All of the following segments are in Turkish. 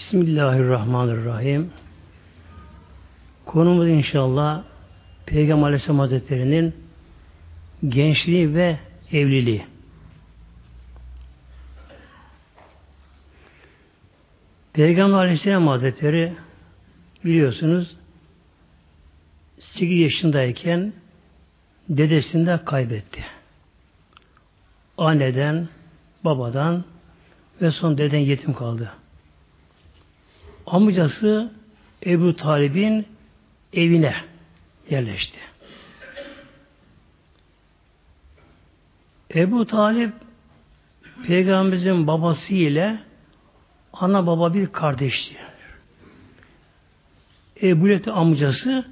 Bismillahirrahmanirrahim. Konumuz inşallah Peygamber Aleyhisselam Hazretleri'nin gençliği ve evliliği. Peygamber Aleyhisselam Hazretleri biliyorsunuz 8 yaşındayken dedesini de kaybetti. Anneden, babadan ve son deden yetim kaldı. Amcası Ebu Talib'in evine yerleşti. Ebu Talip Peygamberimizin babası ile ana baba bir kardeşti. Ebu Leheb amcası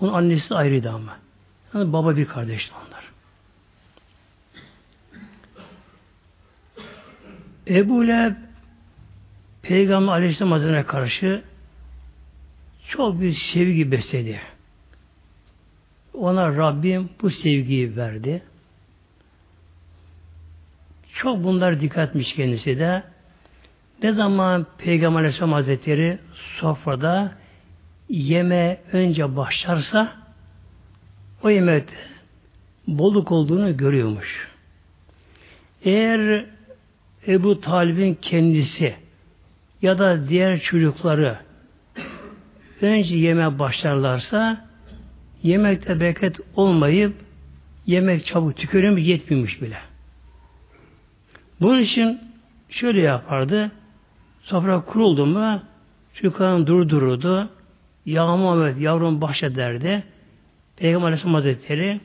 onun annesi ayrıydı ama. Yani baba bir kardeşti onlar. Ebu Leheb Peygamber Aleyhisselam Hazretleri'ne karşı çok bir sevgi besledi. Ona Rabbim bu sevgiyi verdi. Çok bunlar dikkat etmiş kendisi de. Ne zaman Peygamber Aleyhisselam Hazretleri sofrada yeme önce başlarsa o yemekte bolluk olduğunu görüyormuş. Eğer Ebu Talib'in kendisi ya da diğer çocukları önce yeme başlarlarsa yemekte bereket olmayıp yemek çabuk tükürüyor yetmiyormuş bile. Bunun için şöyle yapardı. Sofra kuruldu mu çocukların durdururdu. Ya Muhammed yavrum başla derdi. Peygamber Aleyhisselam Hazretleri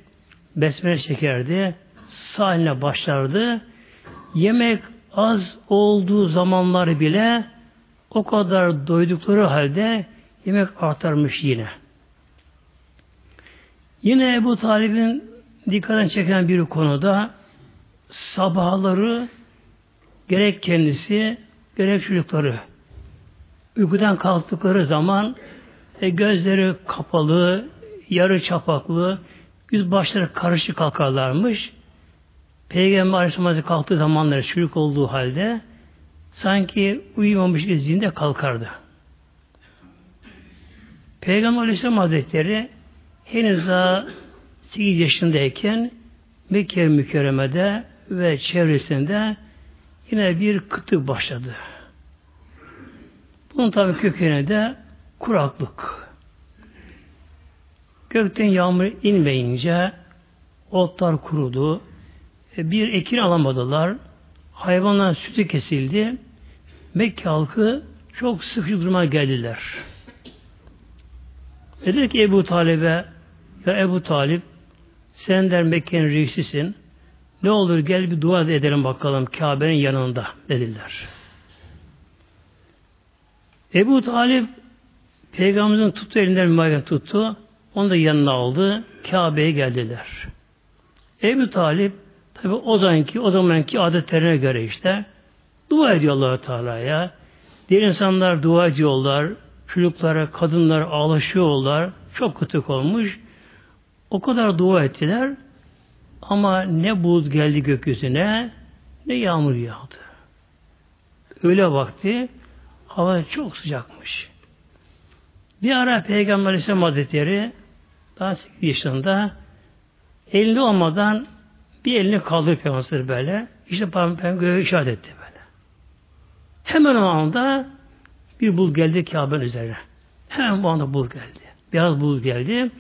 besmele çekerdi. Sağ başlardı. Yemek az olduğu zamanlar bile o kadar doydukları halde yemek artarmış yine. Yine Ebu Talib'in dikkatini çeken bir konuda sabahları gerek kendisi gerek çocukları uykudan kalktıkları zaman e, gözleri kapalı, yarı çapaklı, yüz başları karışık kalkarlarmış. Peygamber Aleyhisselam kalktığı zamanları çocuk olduğu halde sanki uyumamış izinde kalkardı. Peygamber Aleyhisselam Hazretleri henüz daha 8 yaşındayken Mekke mükerremede ve çevresinde yine bir kıtlık başladı. Bunun tabi kökeni de kuraklık. Gökten yağmur inmeyince otlar kurudu. E, bir ekin alamadılar. Hayvanlar sütü kesildi. Mekke halkı çok sıkıcı duruma geldiler. Dedi ki Ebu Talib'e ya Ebu Talip sen der Mekke'nin reisisin. Ne olur gel bir dua edelim bakalım Kabe'nin yanında dediler. Ebu Talip Peygamberimizin tuttu elinden mübarek tuttu. Onu da yanına aldı. Kabe'ye geldiler. Ebu Talip tabi o zamanki o zamanki adetlerine göre işte dua ediyor allah Teala'ya. Diğer insanlar dua ediyorlar. Çocuklara, kadınlar ağlaşıyorlar. Çok kötü olmuş. O kadar dua ettiler. Ama ne bulut geldi gökyüzüne ne yağmur yağdı. Öyle vakti hava çok sıcakmış. Bir ara Peygamber Aleyhisselam Hazretleri daha 8 yaşında elinde olmadan bir elini kaldırıp Peygamber böyle. İşte Peygamber göğe işaret etti böyle. Hemen o anda bir bul geldi Kabe'nin üzerine. Hemen bu anda bul geldi. Biraz bul geldi.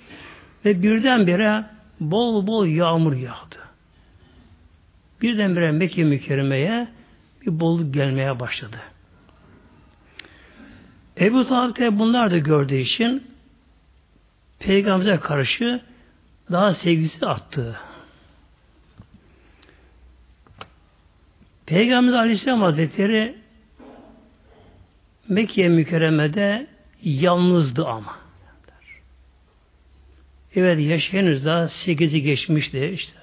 Ve birdenbire bol bol yağmur yağdı. Birdenbire Mekke mükerremeye bir bolluk gelmeye başladı. Ebu Talib de bunlar da gördüğü için Peygamber'e karşı daha sevgisi arttı. Peygamber Aleyhisselam Hazretleri Mekke mükerremede yalnızdı ama. Evet yaş henüz daha 8'i geçmişti işte.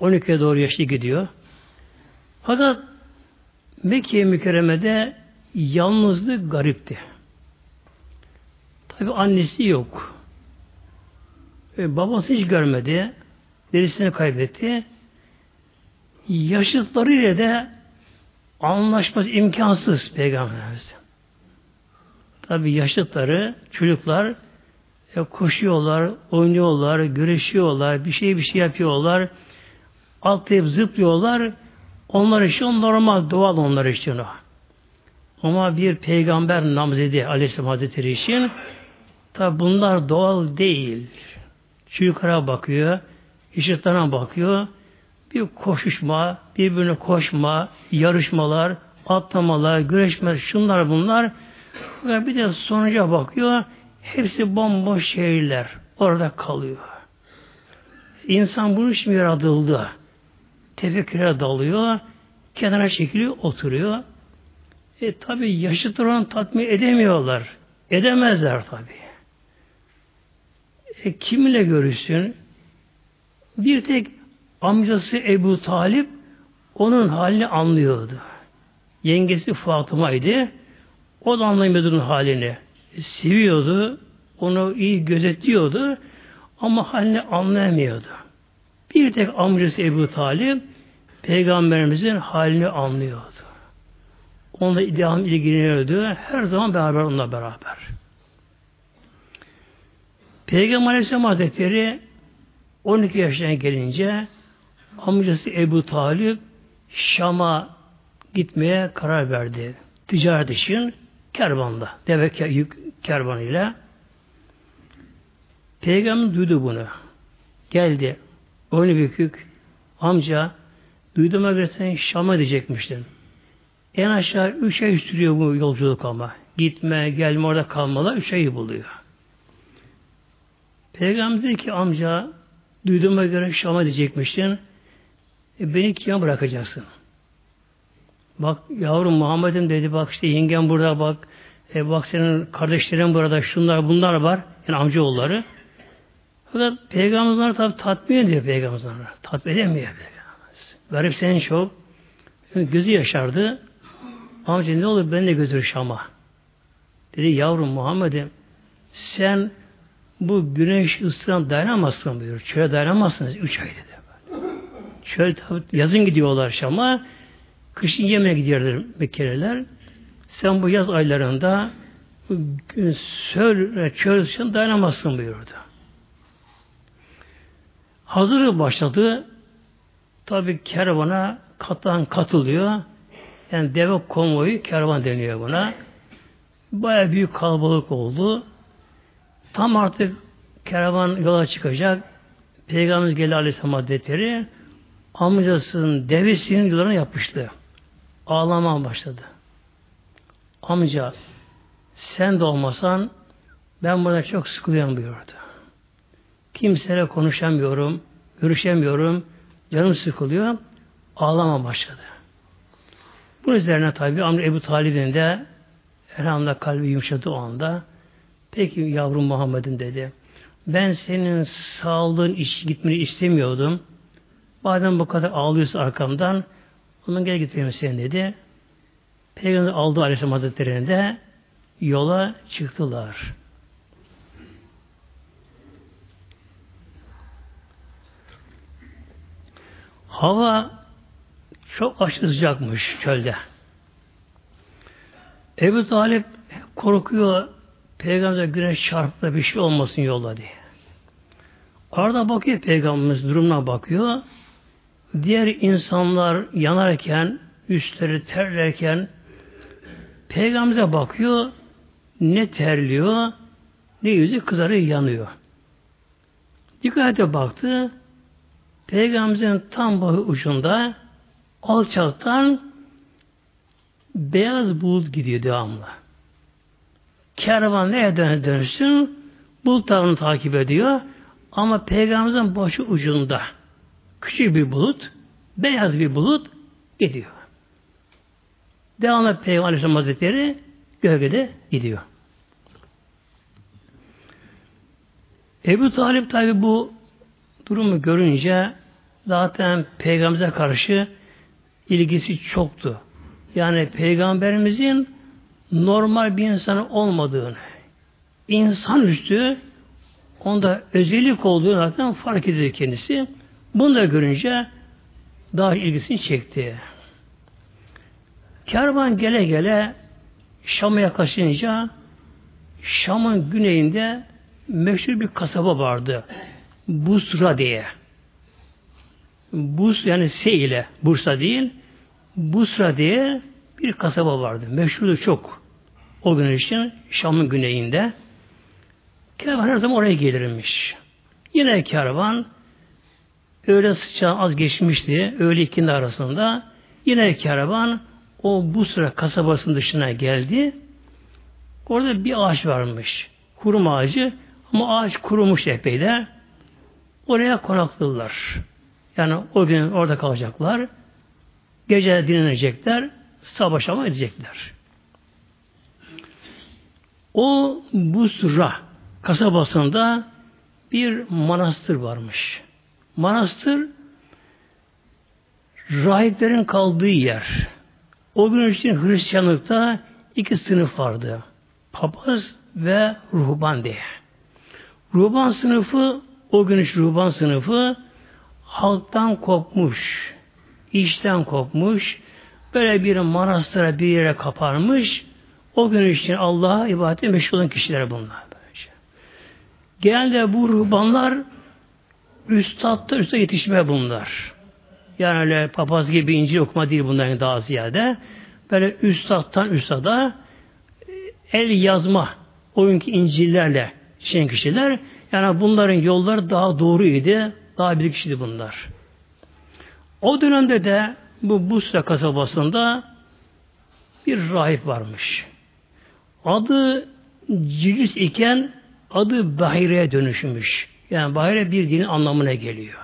12'ye doğru yaşlı gidiyor. Fakat Mekke mükerremede yalnızlık garipti. Tabi annesi yok. E, babası hiç görmedi. Derisini kaybetti. Yaşıtlarıyla de anlaşması imkansız Peygamberimiz. Tabi yaşıtları, çocuklar e, koşuyorlar, oynuyorlar, güreşiyorlar, bir şey bir şey yapıyorlar. Atlayıp zıplıyorlar. Onlar için normal, doğal onlar için o. Ama bir peygamber namzedi Aleyhisselam Hazretleri için tabi bunlar doğal değil. Şu yukarı bakıyor, ışıklarına bakıyor. Bir koşuşma, birbirine koşma, yarışmalar, atlamalar, güreşmeler, şunlar bunlar. Ve bir de sonuca bakıyor. Hepsi bomboş şeyler. Orada kalıyor. İnsan bunun için yaratıldı. Tefekküre dalıyor. Kenara çekiliyor, oturuyor. E tabi yaşıt olan tatmin edemiyorlar. Edemezler tabi. E, kiminle görüşsün? Bir tek amcası Ebu Talip onun halini anlıyordu. Yengesi Fatıma idi. O da anlamıyordu onun halini. Seviyordu. Onu iyi gözetliyordu. Ama halini anlayamıyordu. Bir tek amcası Ebu Talip Peygamberimizin halini anlıyordu. Onunla devam ilgileniyordu. Her zaman beraber onunla beraber. Peygamber Aleyhisselam Hazretleri 12 yaşına gelince amcası Ebu Talip Şam'a gitmeye karar verdi. Ticaret için kervanla, deve yük kervanıyla. Peygamber duydu bunu. Geldi. Boynu bükük. Amca duyduğuma göre sen Şam'a diyecekmiştin. En aşağı üç ay sürüyor bu yolculuk ama. Gitme, gelme, orada kalmalar üç ayı buluyor. Peygamber dedi ki amca duyduğuma göre Şam'a diyecekmiştin. E, beni kime bırakacaksın? Bak yavrum Muhammed'im dedi bak işte yengem burada bak e, bak senin kardeşlerin burada şunlar bunlar var yani amcaoğulları. Fakat peygamberler tabi tatmin ediyor peygamberler. Tatmin edemiyor peygamber. Garip senin çok. Gözü yaşardı. Amca ne olur beni de götür Şam'a. Dedi yavrum Muhammed'im sen bu güneş ısıran dayanamazsın buyur. Çöle dayanamazsınız. Üç ay dedi. Çöl yazın gidiyorlar Şam'a. Kışın yemeğe gidiyorlar Mekkeliler. Sen bu yaz aylarında söl, çöl için dayanamazsın buyurdu. Hazırı başladı. Tabi kervana katan katılıyor. Yani deve konvoyu kervan deniyor buna. Baya büyük kalabalık oldu. Tam artık kervan yola çıkacak. Peygamberimiz geldi Aleyhisselam Hazretleri amcasının devesinin yollarına yapıştı. Ağlamaya başladı. Amca sen de olmasan ben burada çok sıkılıyorum buyurdu. Kimseyle konuşamıyorum, görüşemiyorum, canım sıkılıyor, ağlama başladı. Bu üzerine tabi amca Ebu Talib'in de elhamdülillah kalbi yumuşadı o anda. Peki yavrum Muhammed'in dedi. Ben senin sağlığın iş gitmeni istemiyordum. Madem bu kadar ağlıyorsun arkamdan onun gel getireyim seni dedi. Peygamber aldı Aleyhisselam Hazretleri'ni de yola çıktılar. Hava çok aşırı sıcakmış çölde. Ebu Talip korkuyor Peygamber güneş çarptı bir şey olmasın yolda diye. Arada bakıyor Peygamberimiz durumuna bakıyor. Diğer insanlar yanarken, üstleri terlerken Peygamber'e bakıyor, ne terliyor, ne yüzü kızarıyor, yanıyor. Dikkate baktı, Peygamberimizin tam bağı ucunda alçaktan beyaz bulut gidiyor devamlı. Kervan neye dönsün bulutlarını takip ediyor ama Peygamberimizin başı ucunda küçük bir bulut, beyaz bir bulut gidiyor. Devamlı Peygamber Aleyhisselam Hazretleri gölgede gidiyor. Ebu Talip tabi bu durumu görünce zaten peygamberimize karşı ilgisi çoktu. Yani peygamberimizin normal bir insan olmadığını, insan üstü onda özellik olduğunu zaten fark ediyor kendisi. Da görünce daha ilgisini çekti. Kervan gele gele Şam'a yaklaşınca Şam'ın güneyinde meşhur bir kasaba vardı. Busra diye. Bus yani S ile Bursa değil. Busra diye bir kasaba vardı. Meşhurdu çok. O gün için Şam'ın güneyinde. Kervan her zaman oraya gelirmiş. Yine kervan öğle sıcağı az geçmişti. Öğle ikindi arasında. Yine kervan o bu sıra kasabasının dışına geldi. Orada bir ağaç varmış. Kurum ağacı ama ağaç kurumuş epey de. Oraya konakladılar. Yani o gün orada kalacaklar. Gece dinlenecekler. Sabah şama edecekler. O Busra kasabasında bir manastır varmış. Manastır rahiplerin kaldığı yer. O gün için Hristiyanlıkta iki sınıf vardı. Papaz ve ruhban diye. Ruhban sınıfı o gün için ruhban sınıfı halktan kopmuş, işten kopmuş, böyle bir manastıra bir yere kaparmış, o gün için Allah'a ibadete meşgul olan kişiler bunlar. Genelde bu ruhbanlar üstadda üstte yetişme bunlar. Yani öyle papaz gibi İncil okuma değil bunların daha ziyade. Böyle üstadtan üstada el yazma oyunki İncil'lerle şeyin kişiler. Yani bunların yolları daha doğruydu. Daha bir kişiydi bunlar. O dönemde de bu Busra kasabasında bir rahip varmış. Adı Cilis iken adı Bahire'ye dönüşmüş. Yani Bahire bir dinin anlamına geliyor.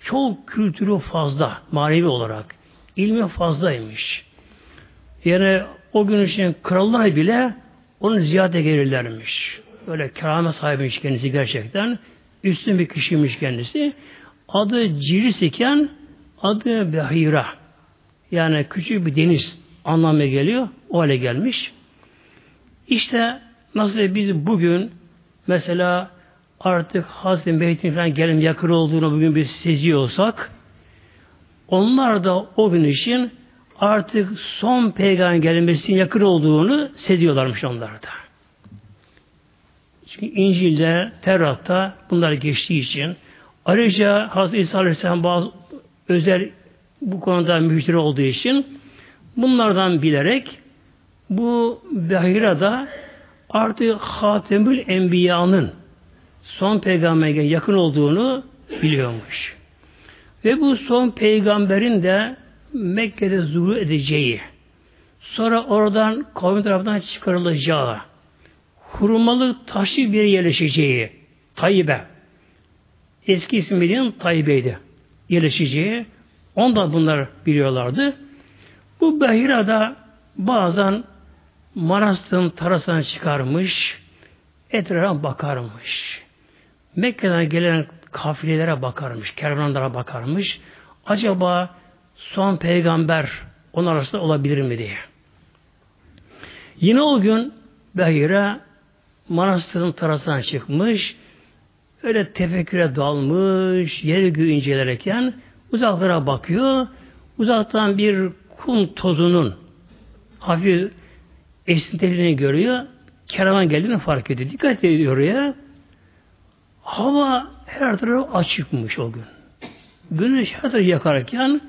Çok kültürü fazla manevi olarak. ilmi fazlaymış. Yani o gün için krallar bile onu ziyarete gelirlermiş. Böyle keramet sahibiymiş kendisi gerçekten. Üstün bir kişiymiş kendisi. Adı Ciris iken adı Behira. Yani küçük bir deniz anlamına geliyor. O hale gelmiş. İşte nasıl biz bugün mesela artık Hazreti Beyt'in falan gelin yakın olduğunu bugün biz seziyorsak onlar da o gün için artık son peygamber gelmesinin yakın olduğunu seziyorlarmış onlar da. Çünkü İncil'de, Tevrat'ta bunlar geçtiği için ayrıca Hazreti İsa Aleyhisselam bazı özel bu konuda müjdeli olduğu için bunlardan bilerek bu Behira'da artık Hatemül Enbiya'nın son peygambere yakın olduğunu biliyormuş. Ve bu son peygamberin de Mekke'de zuhur edeceği, sonra oradan kavim tarafından çıkarılacağı, hurmalı taşı bir yerleşeceği, Tayyibe, eski isminin Tayyibe'ydi, yerleşeceği, ondan bunlar biliyorlardı. Bu Behira'da bazen manastırın tarasına çıkarmış, etrafa bakarmış. Mekke'den gelen kafilelere bakarmış, kervanlara bakarmış. Acaba son peygamber onun arasında olabilir mi diye. Yine o gün Behire manastırın tarafından çıkmış, öyle tefekküre dalmış, yeri göğü incelerken uzaklara bakıyor, uzaktan bir kum tozunun hafif esintiliğini görüyor, kervan geldiğini fark ediyor. Dikkat ediyor ya. Hava her tarafı açıkmış o gün. Güneş her tarafı yakarken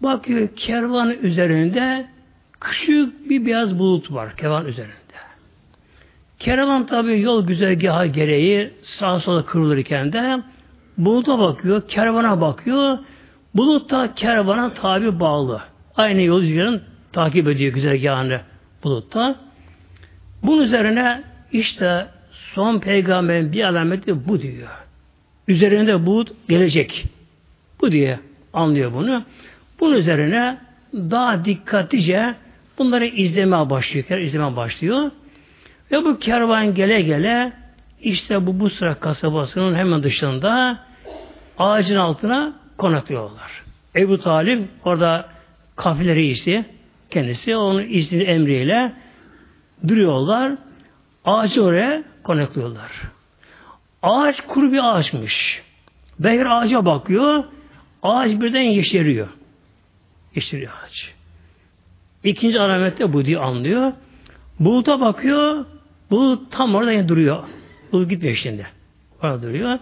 bakıyor kervan üzerinde küçük bir beyaz bulut var kervan üzerinde. Kervan tabi yol güzergahı gereği sağa sola kırılırken de buluta bakıyor, kervana bakıyor. Bulut da kervana tabi bağlı. Aynı yol rüzgarın takip ediyor güzergahını bulutta. Bunun üzerine işte son peygamberin bir alameti bu diyor. Üzerinde bulut gelecek. Bu diye anlıyor bunu. Bunun üzerine daha dikkatlice bunları izlemeye başlıyor. izlemeye başlıyor. Ve bu kervan gele gele işte bu Busra kasabasının hemen dışında ağacın altına konaklıyorlar. Ebu Talip orada kafileri ise kendisi onun izni emriyle duruyorlar. Ağacı oraya konaklıyorlar. Ağaç kuru bir ağaçmış. Behir ağaca bakıyor. Ağaç birden yeşeriyor. Yeşeriyor ağaç. İkinci alamette bu diye anlıyor. Buluta bakıyor. Bu tam orada duruyor. Bu gitmiyor şimdi. Orada duruyor.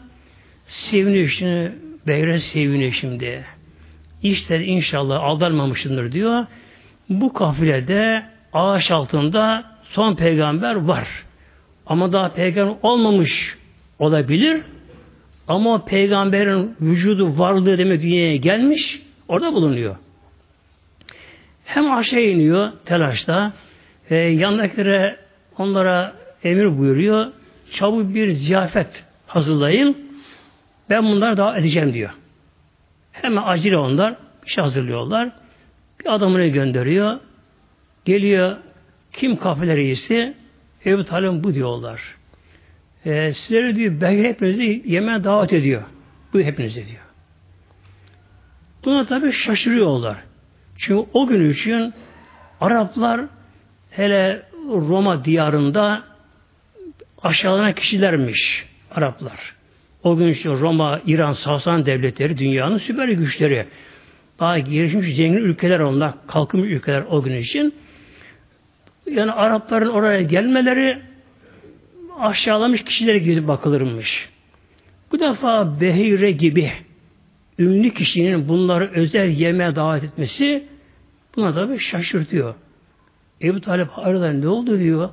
Seviniyor şimdi. Beyre seviniyor şimdi. İşte inşallah aldanmamışımdır diyor. Bu kafilede ağaç altında son peygamber var. Ama daha peygamber olmamış olabilir. Ama peygamberin vücudu varlığı demek dünyaya gelmiş. Orada bulunuyor. Hem aşağı iniyor telaşta. E, yanındakilere onlara emir buyuruyor. Çabuk bir ziyafet hazırlayın. Ben bunları daha edeceğim diyor. Hemen acele onlar bir şey hazırlıyorlar. Bir adamını gönderiyor. Geliyor kim kafile reisi? Ebu Talib bu diyorlar. E, sizleri diyor Behir hepinizi yemeğe davet ediyor. Bu hepinize diyor. Buna tabi şaşırıyorlar. Çünkü o gün için Araplar hele Roma diyarında aşağılanan kişilermiş Araplar. O gün için Roma, İran, Sassan devletleri dünyanın süper güçleri. Daha gelişmiş zengin ülkeler onlar, kalkınmış ülkeler o gün için. Yani Arapların oraya gelmeleri aşağılamış kişilere gibi bakılırmış. Bu defa Behire gibi ünlü kişinin bunları özel yemeğe davet etmesi buna tabi şaşırtıyor. Ebu Talip hayırlar ne oldu diyor.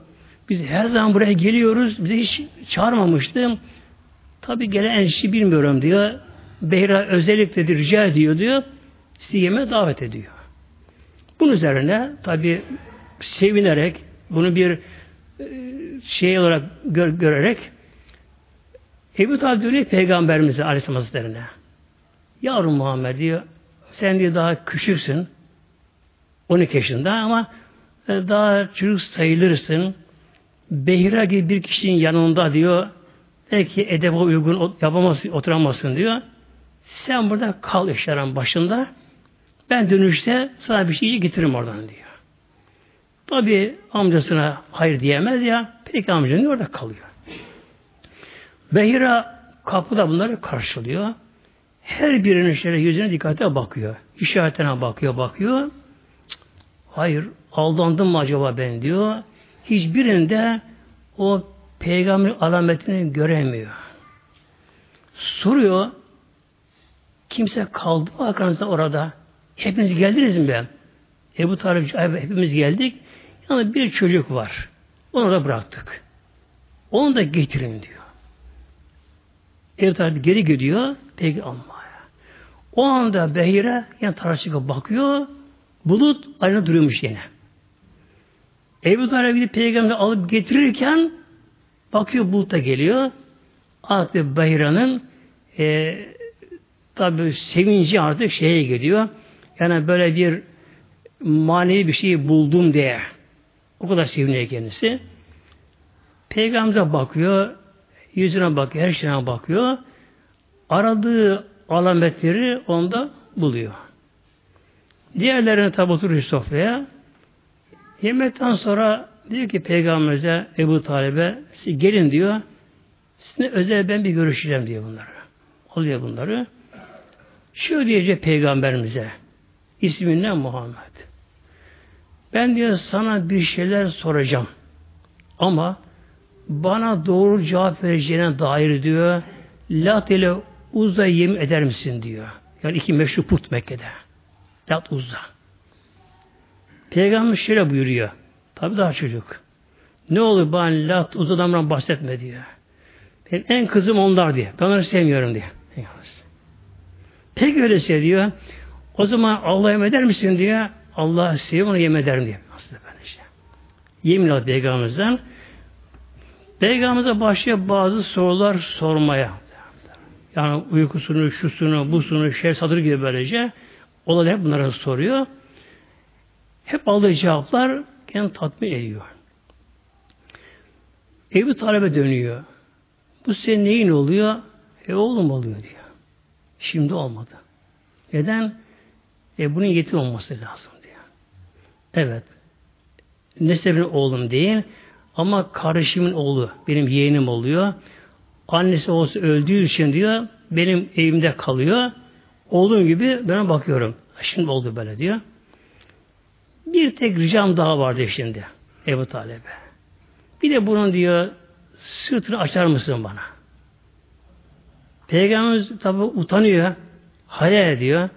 Biz her zaman buraya geliyoruz. Bize hiç çağırmamıştı. Tabi gelen endişi bilmiyorum diyor. Behra özellikle de rica ediyor diyor. Sizi yemeğe davet ediyor. Bunun üzerine tabi sevinerek bunu bir e, şey olarak gör, görerek Ebu Talib diyor Peygamberimize Aleyhisselam Hazretleri'ne Yavrum Muhammed diyor sen diyor daha küçüksün 12 yaşında ama e, daha çocuk sayılırsın. Behira gibi bir kişinin yanında diyor belki edebe uygun yapamazsın, oturamazsın diyor. Sen burada kal eşyaların başında. Ben dönüşte sana bir şey getiririm oradan diyor. Tabi amcasına hayır diyemez ya. Peki amcanın orada kalıyor. Behira kapıda bunları karşılıyor. Her birinin şöyle yüzüne dikkate bakıyor. İşaretine bakıyor, bakıyor. Hayır, aldandım mı acaba ben diyor. Hiçbirinde o peygamber alametini göremiyor. Soruyor. Kimse kaldı mı arkanızda orada? Hepiniz geldiniz mi ben? Ebu Talip hepimiz geldik. Yani bir çocuk var. Onu da bıraktık. Onu da getirin diyor. Ebu Talip geri gidiyor. Peki almaya. O anda Behire yani taraşıka bakıyor. Bulut aynı duruyormuş yine. Ebu Talib gidip peygamberi alıp getirirken bakıyor bulut da geliyor. Artık Behire'nin e, tabi sevinci artık şeye gidiyor. Yani böyle bir manevi bir şeyi buldum diye. O kadar seviniyor kendisi. Peygamber'e bakıyor, yüzüne bakıyor, her şeyine bakıyor. Aradığı alametleri onda buluyor. Diğerlerine tabi oturuyor sofraya. Yemekten sonra diyor ki Peygamberimize Ebu Talib'e gelin diyor. Sizinle özel ben bir görüşeceğim diyor bunları. Oluyor bunları. Şu diyecek Peygamberimize ismin ne Muhammed? Ben diyor sana bir şeyler soracağım. Ama bana doğru cevap vereceğine dair diyor Lat ile Uzza yemin eder misin diyor. Yani iki meşru put Mekke'de. Lat Uzza. Peygamber şöyle buyuruyor. Tabi daha çocuk. Ne olur bana Lat Uzza'dan bahsetme diyor. Ben en kızım onlar diye. Ben onları sevmiyorum diye. Peki öyle diyor. O zaman Allah'a eder misin diyor. Allah seviyor onu yemin ederim diye. Aslında ben işte. Yemin et Peygamberimizden. Peygamberimize başlıyor bazı sorular sormaya. Yani uykusunu, şusunu, busunu, şer sadır gibi böylece. Olay hep bunlara soruyor. Hep aldığı cevaplar kendini tatmin ediyor. Ebu talebe dönüyor. Bu senin neyin oluyor? E oğlum oluyor diyor. Şimdi olmadı. Neden? E bunun yetim olması lazım Evet. Nesebin oğlum değil ama kardeşimin oğlu benim yeğenim oluyor. Annesi olsa öldüğü için diyor benim evimde kalıyor. Olduğum gibi ben bakıyorum. Şimdi oldu böyle diyor. Bir tek ricam daha vardı şimdi Ebu Talebe. Bir de bunun diyor sırtını açar mısın bana? Peygamberimiz tabi utanıyor, hayal ediyor.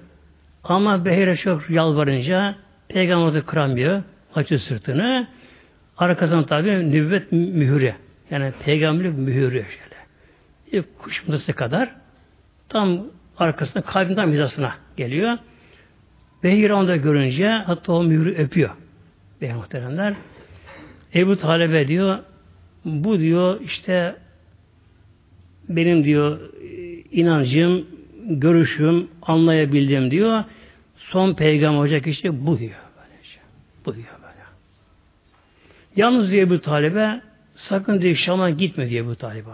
Ama Behir'e çok yalvarınca Peygamber de kıramıyor. Açıyor sırtını. Arkasından tabi nübüvvet mühürü. Yani peygamberlik mühürü şöyle. Bir kuş mıdası kadar tam arkasına kalbinden hizasına geliyor. Behir onu görünce hatta o mührü öpüyor. Beyhan muhteremler. Ebu Talebe diyor bu diyor işte benim diyor inancım, görüşüm, anlayabildim diyor. Son peygamber olacak kişi bu diyor. Böylece. Bu diyor böyle. Yalnız diyor Ebu Talebe sakın diyor Şam'a gitme diyor Ebu Talebe.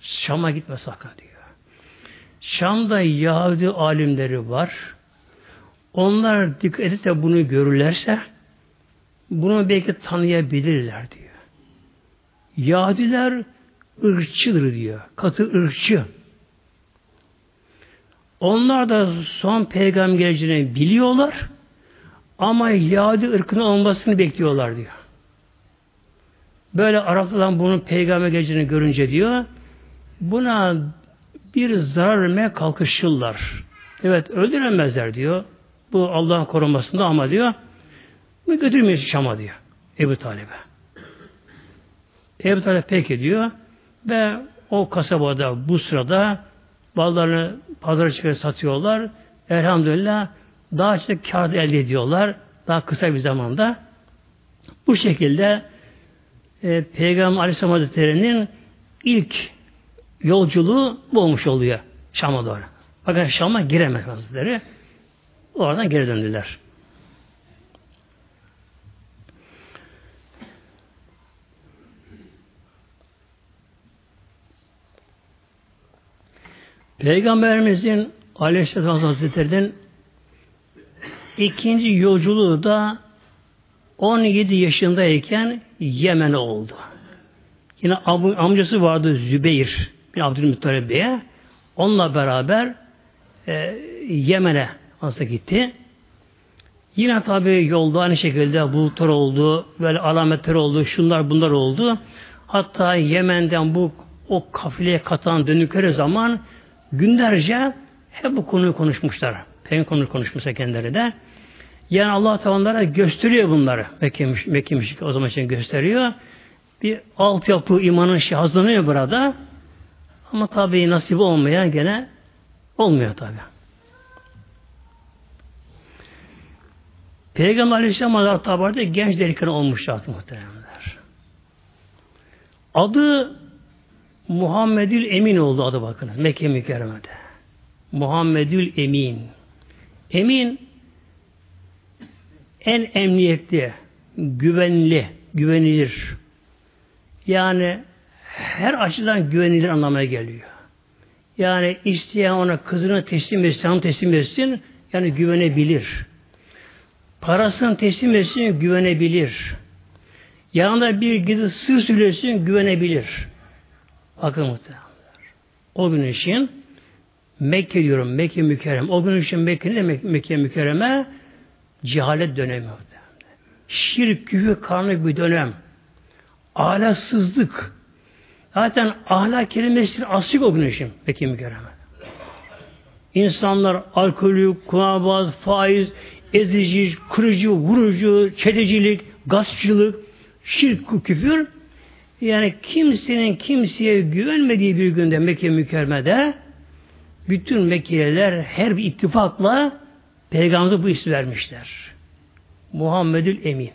Şam'a gitme sakın diyor. Şam'da Yahudi alimleri var. Onlar dikkat edip de bunu görürlerse bunu belki tanıyabilirler diyor. Yahudiler ırkçıdır diyor. Katı ırkçı. Onlar da son peygamber geleceğini biliyorlar ama Yahudi ırkının olmasını bekliyorlar diyor. Böyle Araplardan bunun peygamber geleceğini görünce diyor buna bir zarar vermeye kalkışırlar. Evet öldüremezler diyor. Bu Allah'ın korumasında ama diyor bunu götürmeyiz Şam'a diyor. Ebu Talib'e. Ebu Talib peki diyor ve o kasabada bu sırada ballarını pazara çıkarıp satıyorlar. Elhamdülillah daha çok kar elde ediyorlar. Daha kısa bir zamanda. Bu şekilde e, Peygamber Aleyhisselam Hazretleri'nin ilk yolculuğu bu olmuş oluyor Şam'a doğru. Fakat Şam'a giremez Hazretleri. Oradan geri döndüler. Peygamberimizin Aleyhisselam Hazretleri'nin ikinci yolculuğu da 17 yaşındayken Yemen'e oldu. Yine amcası vardı Zübeyir bin Abdülmuttalib Bey'e. Onunla beraber e, Yemen'e aslında gitti. Yine tabi yolda aynı şekilde bulutlar oldu, böyle alametler oldu, şunlar bunlar oldu. Hatta Yemen'den bu o kafileye katan dönükleri zaman günlerce hep bu konuyu konuşmuşlar. Peygamber konuyu konuşmuşlar kendileri de. Yani Allah onlara gösteriyor bunları. Mekke, Mekke o zaman için gösteriyor. Bir altyapı imanın şey hazırlanıyor burada. Ama tabi nasip olmayan gene olmuyor tabi. Peygamber Aleyhisselam Hazretleri genç delikanlı olmuş artık muhteremler. Adı Muhammedül Emin oldu adı bakın Mekke mükerremede. Muhammedül Emin. Emin en emniyetli, güvenli, güvenilir. Yani her açıdan güvenilir anlamına geliyor. Yani isteyen ona kızını teslim etsin, teslim etsin, yani güvenebilir. Parasını teslim etsin, güvenebilir. Yanında bir gizli sır söylesin, güvenebilir. Bakın muhtemelen. O gün için Mekke diyorum, Mekke mükerrem. O gün için Mekke ne demek Mekke mükerreme? Cehalet dönemi. Şirk, küfür, karnı bir dönem. Ahlaksızlık. Zaten ahlak kelimesi asık o gün için Mekke mükerreme. İnsanlar alkolü, kumarbaz, faiz, ezici, kırıcı, vurucu, çetecilik, gaspçılık, şirk, küfür yani kimsenin kimseye güvenmediği bir günde Mekke mükerremede bütün Mekkeliler her bir ittifakla Peygamber'e bu ismi vermişler. Muhammedül Emin.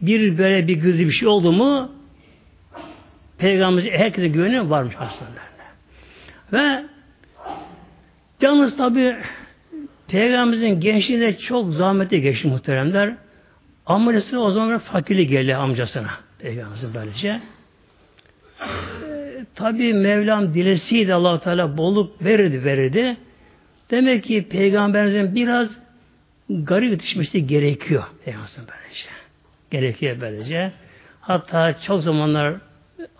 Bir böyle bir gizli bir şey oldu mu Peygamber'e herkese güveni varmış aslında. Ve yalnız tabi Peygamberimizin gençliğinde çok zahmetli geçti muhteremler. Amcasına o zaman fakirli geldi amcasına. Peygamberimizin böylece. E, Tabi Mevlam dilesiydi allah Teala bolup verirdi verirdi. Demek ki Peygamberimizin biraz garip yetişmesi gerekiyor. Peygamberimizin böylece. Gerekiyor böylece. Hatta çok zamanlar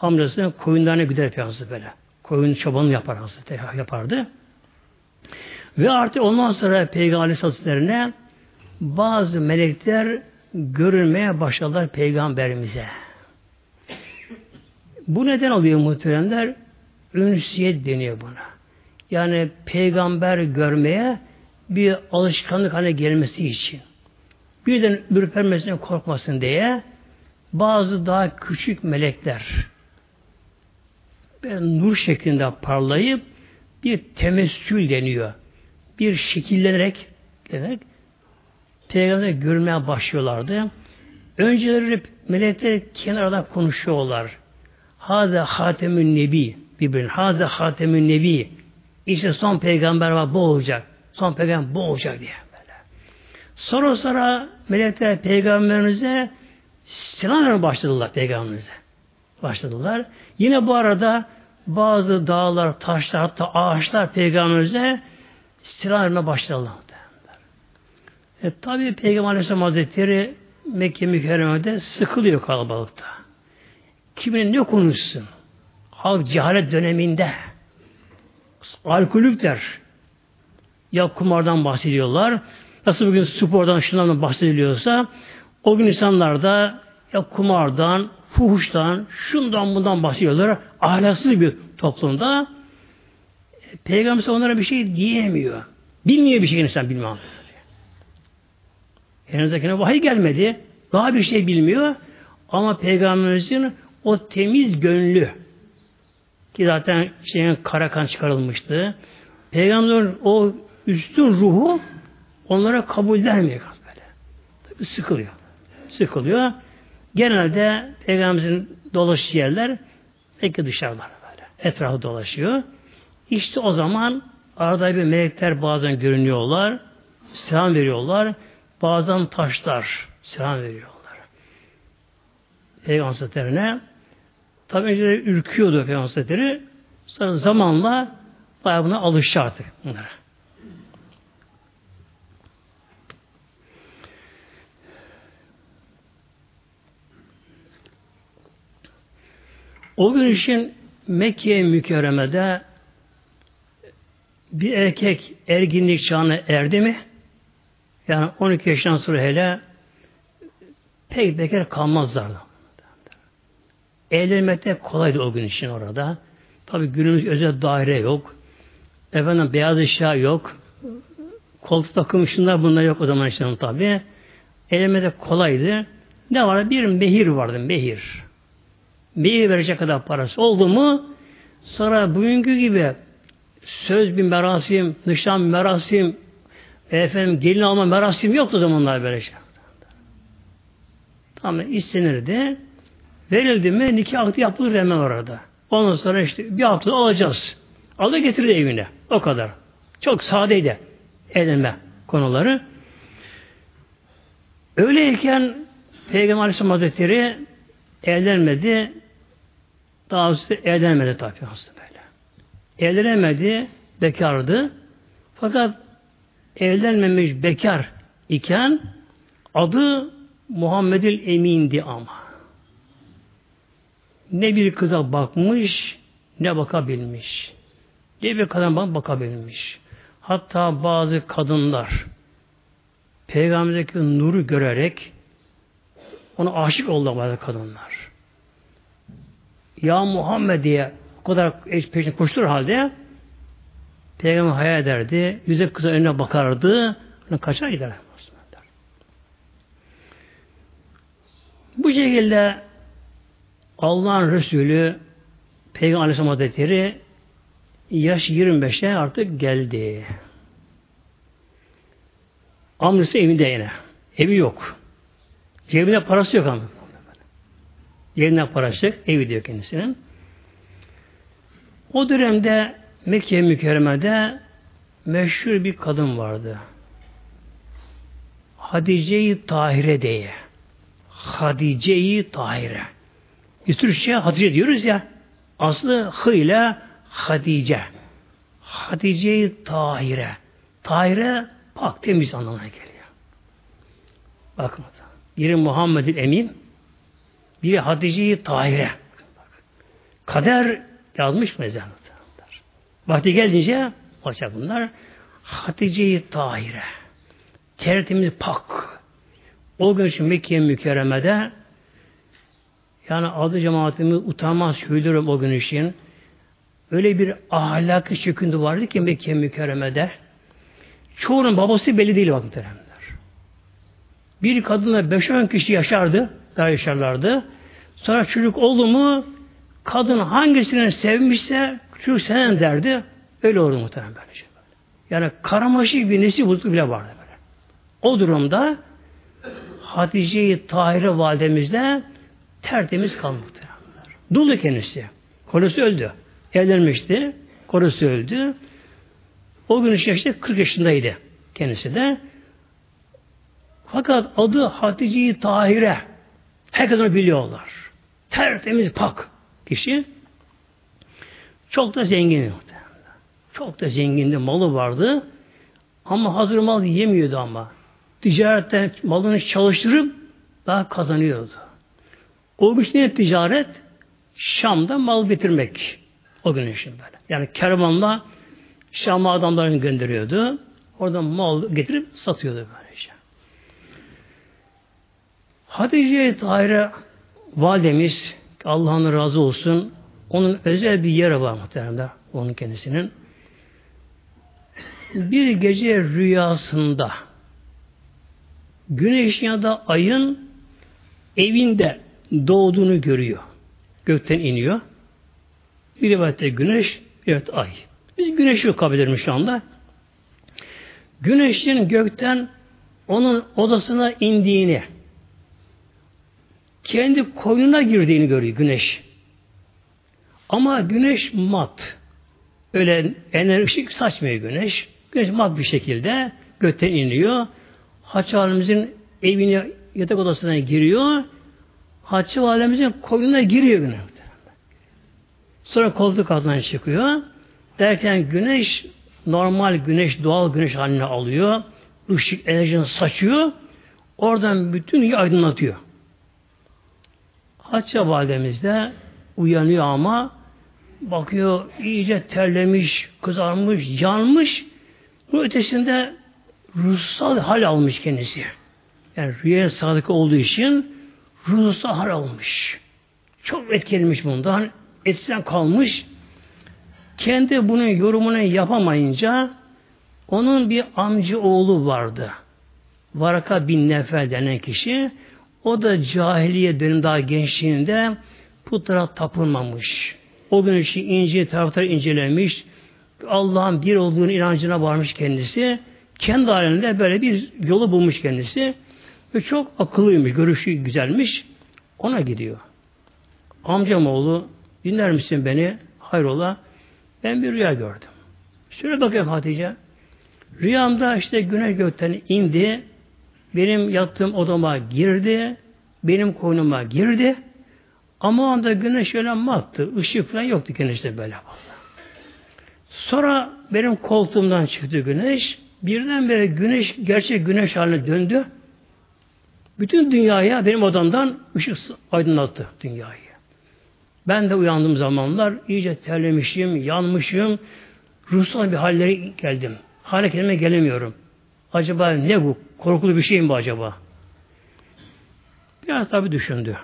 amcasının koyunlarına gider Peygamberimiz böyle. Koyun çobanı yapar yapardı. Ve artık ondan sonra Peygamber Aleyhisselatü'lerine bazı melekler görünmeye başladılar Peygamberimize. Bu neden oluyor muhteremler? Ünsiyet deniyor buna. Yani peygamber görmeye bir alışkanlık haline gelmesi için. Birden ürpermesine korkmasın diye bazı daha küçük melekler nur şeklinde parlayıp bir temessül deniyor. Bir şekillenerek demek peygamber görmeye başlıyorlardı. Önceleri melekler kenarda konuşuyorlar. Haza hatemün nebi birbirine. Haza hatemün nebi. İşte son peygamber var bu olacak. Son peygamber bu olacak diye böyle. Sonra sonra melekler peygamberimize selam başladılar peygamberimize. Başladılar. Yine bu arada bazı dağlar, taşlar, hatta ağaçlar peygamberimize selam vermeye başladılar. E, tabi Peygamber Aleyhisselam Hazretleri Mekke mükerremede sıkılıyor kalabalıkta. Kimin ne konuşsun? Halk cehalet döneminde alkolük Ya kumardan bahsediyorlar. Nasıl bugün spordan şundan bahsediliyorsa o gün insanlar da ya kumardan, fuhuştan, şundan bundan bahsediyorlar. Ahlaksız bir toplumda e, Peygamber onlara bir şey diyemiyor. Bilmiyor bir şey insan bilmem. Henüzdekine vahiy gelmedi. Daha bir şey bilmiyor. Ama Peygamberimizin o temiz gönlü ki zaten şeyin kara kan çıkarılmıştı. Peygamberin o üstün ruhu onlara kabul vermiyor böyle. Tabii sıkılıyor. Sıkılıyor. Genelde Peygamberimizin dolaştığı yerler peki dışarılar böyle. Etrafı dolaşıyor. İşte o zaman arada bir melekler bazen görünüyorlar. Selam veriyorlar. Bazen taşlar selam veriyorlar. Peygamber tabi önce ürküyordu Peygamber Hazretleri. Sonra zamanla bayağı buna alıştı artık bunlara. O gün için Mekke mükerremede bir erkek erginlik çağına erdi mi yani 12 yaşından sonra hele pek bekar kalmazlardı. Evlenmekte kolaydı o gün için orada. Tabi günümüz özel daire yok. Efendim beyaz eşya yok. Koltuk takım şunlar bunlar yok o zaman için tabi. Evlenmekte kolaydı. Ne var? Bir mehir vardı mehir. Mehir verecek kadar parası oldu mu sonra bugünkü gibi söz bir merasim, nişan bir merasim, efendim gelin alma merasim yoktu zamanlar böyle şey. Tamam istenirdi. Verildi mi nikah akdi yapılır hemen orada. Ondan sonra işte bir hafta alacağız. Aldı getirdi evine. O kadar. Çok sadeydi evlenme konuları. Öyleyken Peygamber Aleyhisselam Hazretleri evlenmedi. Daha sonra evlenmedi tabi aslında böyle. Evlenemedi, bekardı. Fakat evlenmemiş bekar iken adı Muhammed'il Emin'di ama. Ne bir kıza bakmış, ne bakabilmiş. Ne bir kadın bakabilmiş. Hatta bazı kadınlar Peygamber'deki nuru görerek ona aşık oldu bazı kadınlar. Ya Muhammed diye o kadar peşine koştur halde Peygamber hayal ederdi. Yüzek kıza önüne bakardı. Kaçar gider. Bu şekilde Allah'ın Resulü Peygamber Aleyhisselam Hazretleri yaş 25'e artık geldi. Amcası evinde yine. Evi yok. Cebinde parası yok ama. Cebinde parası yok. Evi diyor kendisinin. O dönemde Mekke mükerremede meşhur bir kadın vardı. Hadice-i Tahire diye. Hadice-i Tahire. Biz Hatice diyoruz ya. Aslı hı ile Hadice. Hadice-i Tahire. Tahire pak temiz anlamına geliyor. Bakın. Biri Muhammed'in Emin, biri Hatice-i Tahire. Kader yazmış mezarda. Vakti gelince olacak bunlar. Hatice-i Tahire. Tertemiz pak. O gün için Mekke mükerremede Yani adı cemaatimi utanmaz söylüyorum o gün için. Öyle bir ahlakı çöküntü vardı ki Mekke mükerremede. Çoğunun babası belli değil bak muhteremler. Bir kadınla 5-10 kişi yaşardı, daha yaşarlardı. Sonra çocuk oldu mu kadın hangisini sevmişse çocuk senen derdi. Öyle oldu muhtemelen böylece. Yani karamaşık bir nesil bozukluğu bile vardı böyle. O durumda Hatice-i Tahire validemizde tertemiz kaldı muhtemelen. Dulu kendisi. Kocası öldü. Evlenmişti. Kocası öldü. O gün işte 40 yaşındaydı kendisi de. Fakat adı Hatice-i Tahire. Herkes onu biliyorlar. Tertemiz pak kişi. Çok da zengin. Çok da zengindi. Malı vardı. Ama hazır mal yemiyordu ama. Ticaretten malını çalıştırıp daha kazanıyordu. O gün ne ticaret? Şam'da mal bitirmek. O gün için böyle. Yani kervanla Şam'a adamlarını gönderiyordu. Oradan mal getirip satıyordu böylece. Hatice Tahir'e validemiz Allah'ın razı olsun onun özel bir yeri var muhtemelen onun kendisinin. Bir gece rüyasında güneşin ya da ayın evinde doğduğunu görüyor. Gökten iniyor. Bir rivayette güneş, evet ay. Biz güneşi yok kabul şu anda. Güneşin gökten onun odasına indiğini, kendi koynuna girdiğini görüyor güneş. Ama güneş mat. Öyle enerji saçmıyor güneş. Güneş mat bir şekilde gökten iniyor. Hacı Valimizin evine yatak odasına giriyor. Hacı Valimizin koynuna giriyor güneş. Sonra koltuk altından çıkıyor. Derken güneş normal güneş, doğal güneş haline alıyor. Işık enerjini saçıyor. Oradan bütün aydınlatıyor. Hatice validemiz de uyanıyor ama bakıyor iyice terlemiş, kızarmış, yanmış. Bu ötesinde ruhsal hal almış kendisi. Yani rüyaya sadık olduğu için ruhsal hal almış. Çok etkilenmiş bundan. Etkisinden kalmış. Kendi bunun yorumunu yapamayınca onun bir amca oğlu vardı. Varaka bin Nefel denen kişi o da cahiliye dönem daha gençliğinde putlara tapılmamış. O gün için ince tarafları incelemiş. Allah'ın bir olduğunu inancına varmış kendisi. Kendi halinde böyle bir yolu bulmuş kendisi. Ve çok akıllıymış, görüşü güzelmiş. Ona gidiyor. Amcam oğlu dinler misin beni? Hayrola? Ben bir rüya gördüm. Şöyle bakıyorum Hatice. Rüyamda işte güneş gökten indi. Benim yattığım odama girdi. Benim koynuma girdi. Ama o anda güneş öyle mattı. Işık falan yoktu güneşte böyle. Sonra benim koltuğumdan çıktı güneş. Birdenbire güneş gerçek güneş haline döndü. Bütün dünyaya benim odamdan ışık aydınlattı dünyayı. Ben de uyandığım zamanlar iyice terlemişim, yanmışım. Ruhsal bir hallere geldim. Hale kendime gelemiyorum. Acaba ne bu? Korkulu bir şey mi bu acaba? Biraz tabi düşündü.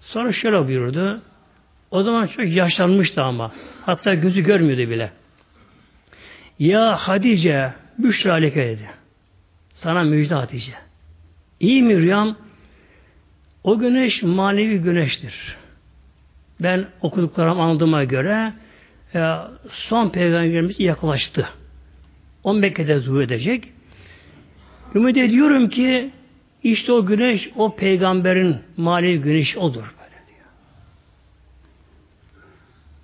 Sonra şöyle buyurdu. O zaman çok yaşlanmıştı ama. Hatta gözü görmüyordu bile. Ya Hatice, Büşra aleyke dedi. Sana müjde Hatice. İyi mi rüyam? O güneş manevi güneştir. Ben okuduklarım anladığıma göre e, son peygamberimiz yaklaştı. 10 Mekke'de zuhur edecek. Ümit ediyorum ki işte o güneş o peygamberin manevi güneş odur. Böyle diyor.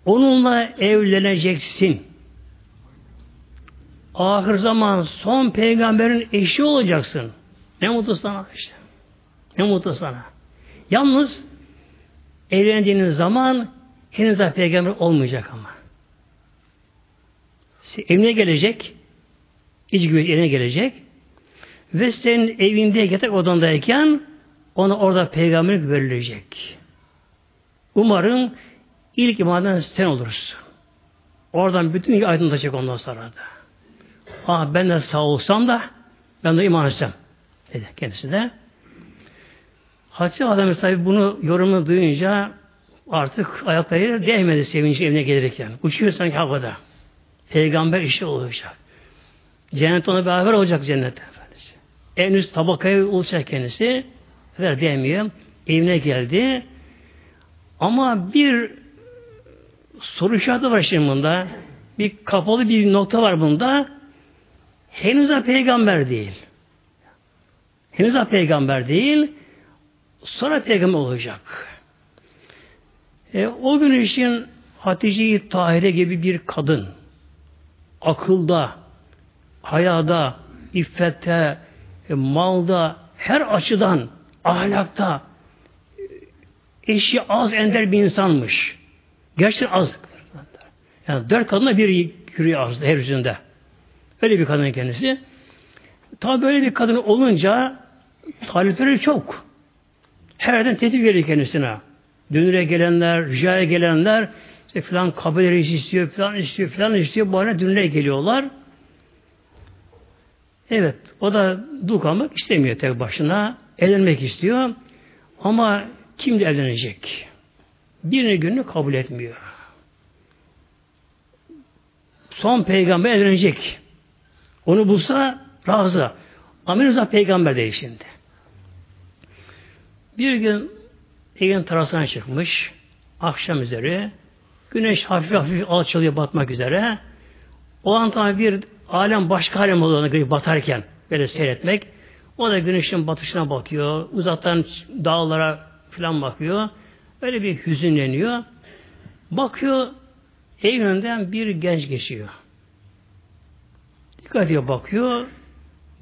Onunla evleneceksin. Ahir zaman son peygamberin eşi olacaksın. Ne mutlu sana işte. Ne mutlu sana. Yalnız evlendiğiniz zaman henüz daha peygamber olmayacak ama. Evine gelecek, iç güveç evine gelecek ve senin evinde yatak odandayken ona orada peygamberlik verilecek. Umarım ilk imandan sen olursun. Oradan bütün aydınlatacak ondan sonra da. Ah ben de sağ olsam da ben de iman etsem dedi kendisi de. Hatice Validemiz tabi bunu yorumunu duyunca artık ayakları değmedi sevinci evine gelirken. Uçuyor sanki havada. Peygamber işi olacak. Cennet ona beraber olacak cennet efendisi. En üst tabakaya olacak kendisi. Kadar değmiyor. Evine geldi. Ama bir soru işareti var şimdi bunda. Bir kapalı bir nokta var bunda. Henüz peygamber değil. Henüz peygamber değil. Sonra peygamber olacak. E, o gün için Hatice-i Tahire gibi bir kadın akılda, hayada, iffette, e, malda, her açıdan, ahlakta eşi az ender bir insanmış. Gerçekten az. Yani dört kadına bir yürüyor az her yüzünde. Öyle bir kadın kendisi. Tabi böyle bir kadın olunca talipleri çok. Her yerden tehdit veriyor kendisine. Dünüre gelenler, ricaya gelenler işte filan kabileri istiyor, filan istiyor, filan istiyor. Bu arada dünüre geliyorlar. Evet, o da dul kalmak istemiyor tek başına. Evlenmek istiyor. Ama kim de evlenecek? Birini gününü kabul etmiyor. Son peygamber evlenecek. Onu bulsa razı. Ama peygamber değil şimdi. Bir gün Ege'nin tarafına çıkmış. Akşam üzeri. Güneş hafif hafif alçalıyor batmak üzere. O an tabi bir alem başka alem olduğunu batarken böyle seyretmek. O da güneşin batışına bakıyor. Uzaktan dağlara falan bakıyor. Öyle bir hüzünleniyor. Bakıyor ev bir genç geçiyor. Dikkat ediyor bakıyor.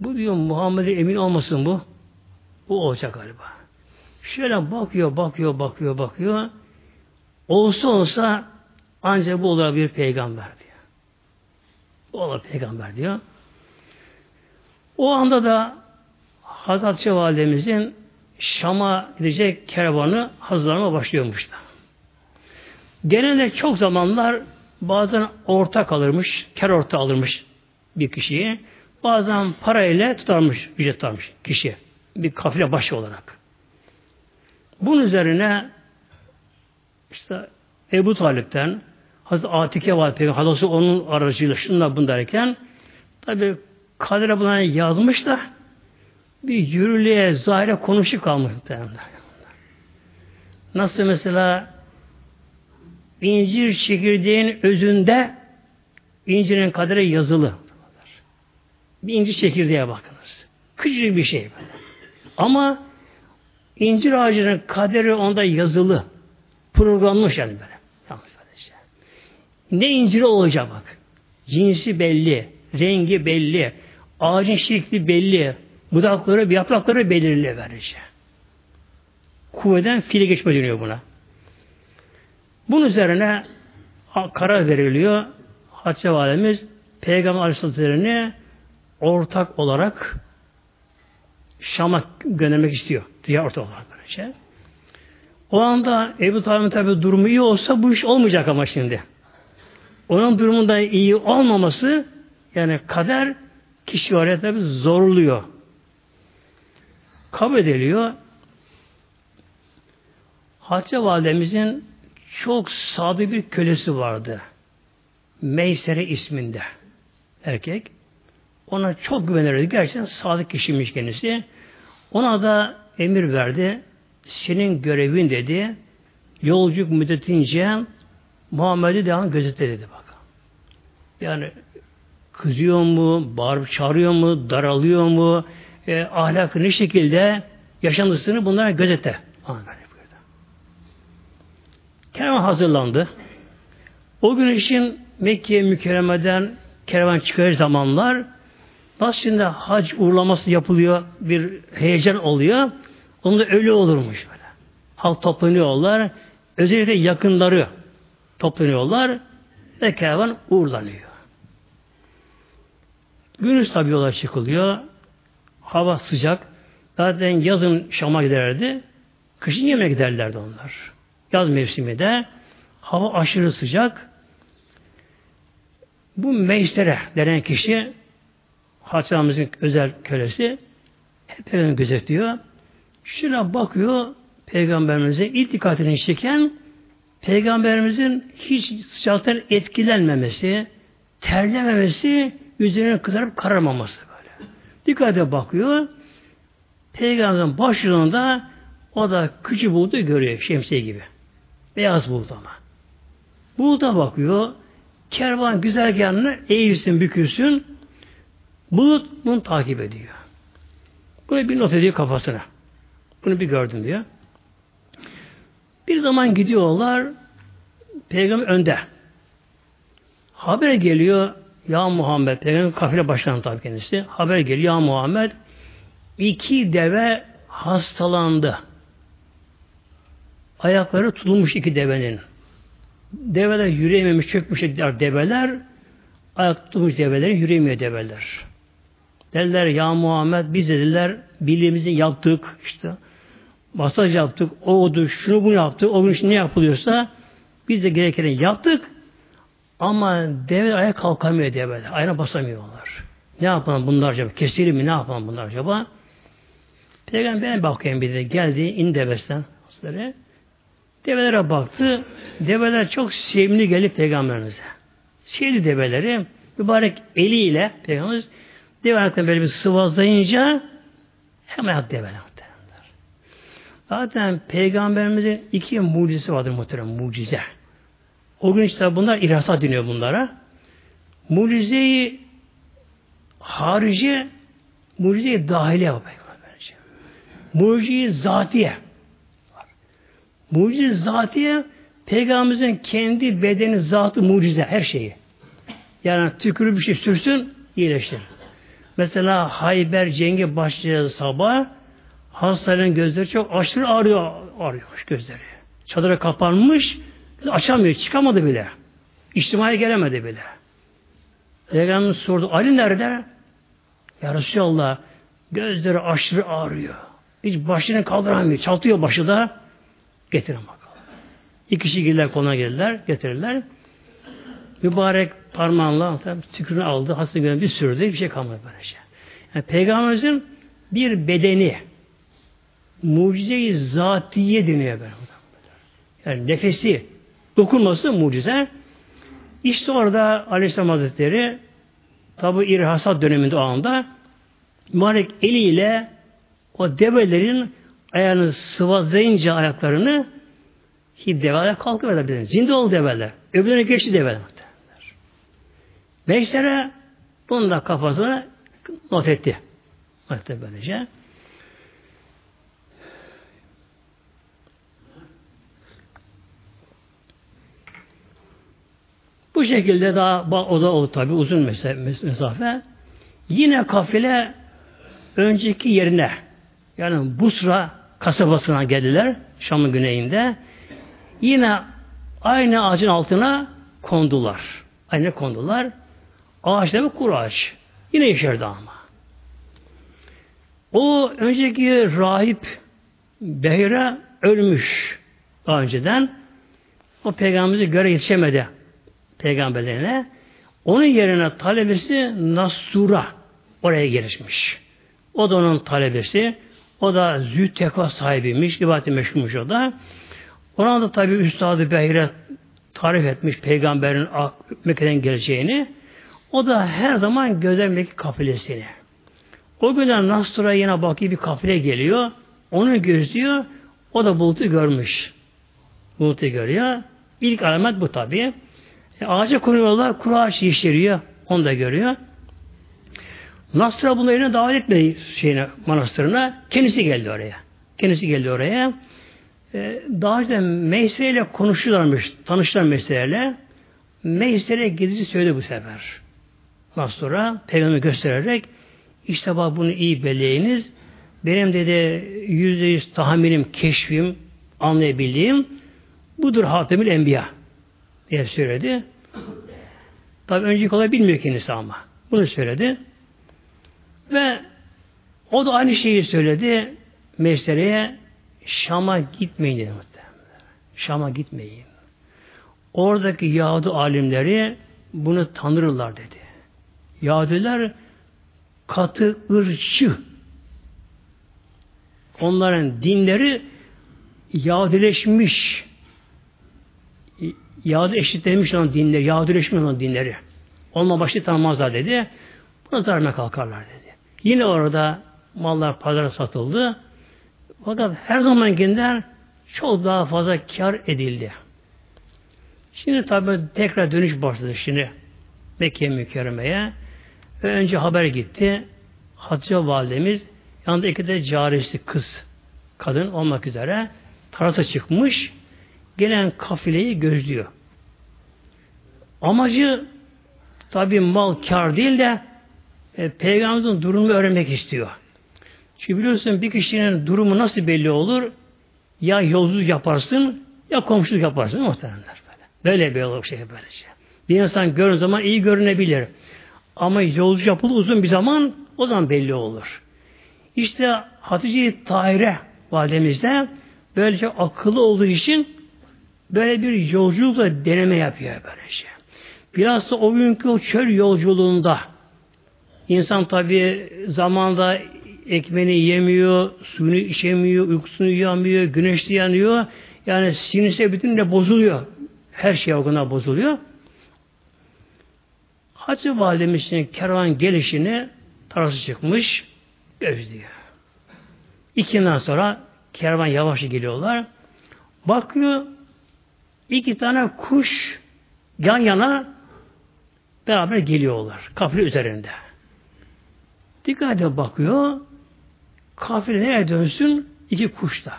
Bu diyor Muhammed'e emin olmasın bu. Bu olacak galiba. Şöyle bakıyor, bakıyor, bakıyor, bakıyor. Olsa olsa ancak bu olur bir peygamber diyor. Bu olur peygamber diyor. O anda da Hazreti Validemizin Şam'a gidecek kervanı hazırlanma başlıyormuş da. Genelde çok zamanlar bazen orta kalırmış, ker orta alırmış bir kişiyi. Bazen parayla tutarmış, ücret tutarmış kişi. Bir kafile başı olarak. Bunun üzerine işte Ebu Talip'ten Hazreti Atike var peygamber halası onun aracıyla şunlar bunu derken tabi kadere buna yazmış da bir yürürlüğe, zahire konuşu kalmış Nasıl mesela incir çekirdeğin özünde incirin kaderi yazılı. Bir incir çekirdeğe bakınız. Küçük bir şey. Ama incir ağacının kaderi onda yazılı. Programlanmış yani böyle. Ne inciri olacak bak. Cinsi belli, rengi belli, ağacın şekli belli, budakları, yaprakları belirli böylece. Kuvveden fili geçme deniyor buna. Bunun üzerine karar veriliyor. Hatice Validemiz Peygamber Aleyhisselatü'nü ortak olarak Şam'a göndermek istiyor. Diğer ortak olarak böylece. O anda Ebu Talib'in tabi durumu iyi olsa bu iş olmayacak ama şimdi. Onun durumunda iyi olmaması yani kader kişi oraya tabi zorluyor. Kabul ediliyor. Hatice Validemizin çok sadık bir kölesi vardı. Meysere isminde. Erkek. Ona çok güvenirdi. Gerçekten sadık kişiymiş kendisi. Ona da emir verdi. Senin görevin dedi. Yolculuk müddetince Muhammed'i devam gözetle dedi bak. Yani kızıyor mu, bağırıp çağırıyor mu, daralıyor mu, e, ahlakı ne şekilde yaşantısını bunlara gözete. Kervan hazırlandı. O gün için Mekke mükerremeden kervan çıkar zamanlar nasıl şimdi hac uğurlaması yapılıyor bir heyecan oluyor. Onda öyle olurmuş böyle. Halk toplanıyorlar. Özellikle yakınları toplanıyorlar ve kervan uğurlanıyor. Gündüz tabi yola çıkılıyor. Hava sıcak. Zaten yazın Şam'a giderlerdi. Kışın yemeğe giderlerdi onlar. Yaz mevsimi de hava aşırı sıcak. Bu meystere denen kişi Hatice'mizin özel kölesi hep evini gözetiyor. Şuna bakıyor Peygamberimize ilk dikkatini çeken Peygamberimizin hiç sıcaktan etkilenmemesi, terlememesi, üzerine kızarıp kararmaması böyle. Dikkate bakıyor. Peygamberimizin başlığında o da küçük bulutu görüyor şemsiye gibi. Beyaz bulut ama. Buluta bakıyor. Kervan güzergahını eğilsin, bükülsün. Bulut bunu takip ediyor. Bunu bir not ediyor kafasına. Bunu bir gördüm diyor. Bir zaman gidiyorlar. Peygamber önde. Haber geliyor ya Muhammed, Peygamber kafile başkanı tabi kendisi. Haber geliyor ya Muhammed iki deve hastalandı. Ayakları tutulmuş iki devenin. Develer yürüyememiş, çökmüş develer, ayak tutmuş develer, yürüyemiyor develer. Dediler ya Muhammed biz dediler bildiğimizi yaptık işte. Masaj yaptık, o oldu, şunu bunu yaptık, o gün ne yapılıyorsa biz de gerekeni yaptık ama deve ayak kalkamıyor develer. Ayağına basamıyorlar. Ne yapalım bunlar acaba? Keselim mi? Ne yapalım bunlar acaba? Peygamber bakayım bir de geldi, in devesten. Develere baktı. Develer çok sevimli gelip peygamberimize. Sevdi develeri. Mübarek eliyle peygamberimiz develerden böyle bir sıvazlayınca hemen at develer. Zaten peygamberimizin iki mucizesi vardır muhterem mucize. O gün işte bunlar irhasa deniyor bunlara. Mucizeyi harici mucizeyi dahiliye var peygamberce. Mucizeyi zatiye Mucize zatiye peygamberimizin kendi bedeni zatı mucize her şeyi. Yani tükürü bir şey sürsün iyileştir. Mesela Hayber cengi başlayacağı sabah hastanın gözleri çok aşırı ağrıyor, ağrıyormuş gözleri. Çadıra kapanmış, açamıyor, çıkamadı bile. İçtimaya gelemedi bile. Peygamberimiz sordu, Ali nerede? Ya Resulallah, gözleri aşırı ağrıyor. Hiç başını kaldıramıyor, çaltıyor başı da. Getirin bakalım. İki kişi girdiler, koluna geldiler, getirirler. Mübarek parmağınla tükürünü aldı, hasta bir sürdü, bir şey kalmadı böylece. Yani Peygamberimizin bir bedeni, mucize-i zatiye deniyor böyle. Yani nefesi, dokunması mucize. İşte orada Aleyhisselam Hazretleri tabi irhasat döneminde o anda mübarek eliyle o develerin ayağını sıvazlayınca ayaklarını ki develer kalkıverler. Zinde oldu develer. Öbürlerine geçti develer. Beşlere bunu da kafasına not etti. Not böylece. Bu şekilde daha o da oldu tabi uzun mesafe. Yine kafile önceki yerine yani Busra kasabasına geldiler Şam'ın güneyinde. Yine aynı ağacın altına kondular. Aynı kondular. Ağaç demek kuru ağaç. Yine yeşerdi ama. O önceki rahip Behire ölmüş daha önceden. O peygamberimize göre yetişemedi peygamberlerine. Onun yerine talebesi Nasura oraya gelişmiş. O da onun talebesi. O da züht sahibiymiş. ibadeti meşgulmuş o da. Ona da tabi Üstad-ı Behire tarif etmiş peygamberin Mekke'den geleceğini. O da her zaman gözlemdeki kafilesini. O günden Nastur'a yine bakıyor bir kafile geliyor. Onu gözlüyor. O da bulutu görmüş. Bulutu görüyor. İlk alamet bu tabi. E, ağaca konuyorlar, kuru ağaç yeşeriyor. Onu da görüyor. Nasra bunu eline davet etmedi şeyine, manastırına. Kendisi geldi oraya. Kendisi geldi oraya. Ee, daha önce Meysere ile konuşuyorlarmış. Tanıştılar Meysere ile. Meysere gidici söyledi bu sefer. Nasra peygamberi göstererek işte bak bunu iyi belleğiniz. Benim dedi yüzde yüz tahminim, keşfim, anlayabildiğim budur Hatemül Enbiya diye söyledi. Tabi önceki olay bilmiyor kendisi ama. Bunu söyledi. Ve o da aynı şeyi söyledi. Mesleğe Şam'a gitmeyin dedi. Şam'a gitmeyin. Oradaki Yahudi alimleri bunu tanırlar dedi. Yahudiler katı ırkçı onların dinleri Yahudileşmiş. Yahudi eşitlenmiş olan dinleri, Yahudileşmiş olan dinleri. Olma başı tanımazlar dedi. Buna zararına kalkarlar dedi. Yine orada mallar pazara satıldı. Fakat her zamankinden çok daha fazla kar edildi. Şimdi tabi tekrar dönüş başladı şimdi Mekke mükerremeye. Önce haber gitti. Hatice validemiz yanında iki de carisi kız kadın olmak üzere tarasa çıkmış gelen kafileyi gözlüyor. Amacı tabi mal kar değil de e, peygamberin durumu öğrenmek istiyor. Çünkü biliyorsun bir kişinin durumu nasıl belli olur? Ya yolculuk yaparsın ya komşuluk yaparsın muhteremler böyle. Böyle bir olur şey böyle şey. Bir insan görün zaman iyi görünebilir. Ama yolculuk yapılır uzun bir zaman o zaman belli olur. İşte Hatice-i Tahire validemizde böylece akıllı olduğu için böyle bir yolculukla deneme yapıyor böylece. Biraz da o günkü o çöl yolculuğunda insan tabi zamanda ekmeğini yemiyor, suyunu içemiyor, uykusunu uyuyamıyor, güneşli yanıyor. Yani sinirsel bütün de bozuluyor. Her şey o kadar bozuluyor. Hacı validemizin kervan gelişini tarası çıkmış, gözlüyor. İki sonra kervan yavaş geliyorlar. Bakıyor, iki tane kuş yan yana beraber geliyorlar. Kafile üzerinde. Dikkatle bakıyor. Kafile nereye dönsün? İki kuş da.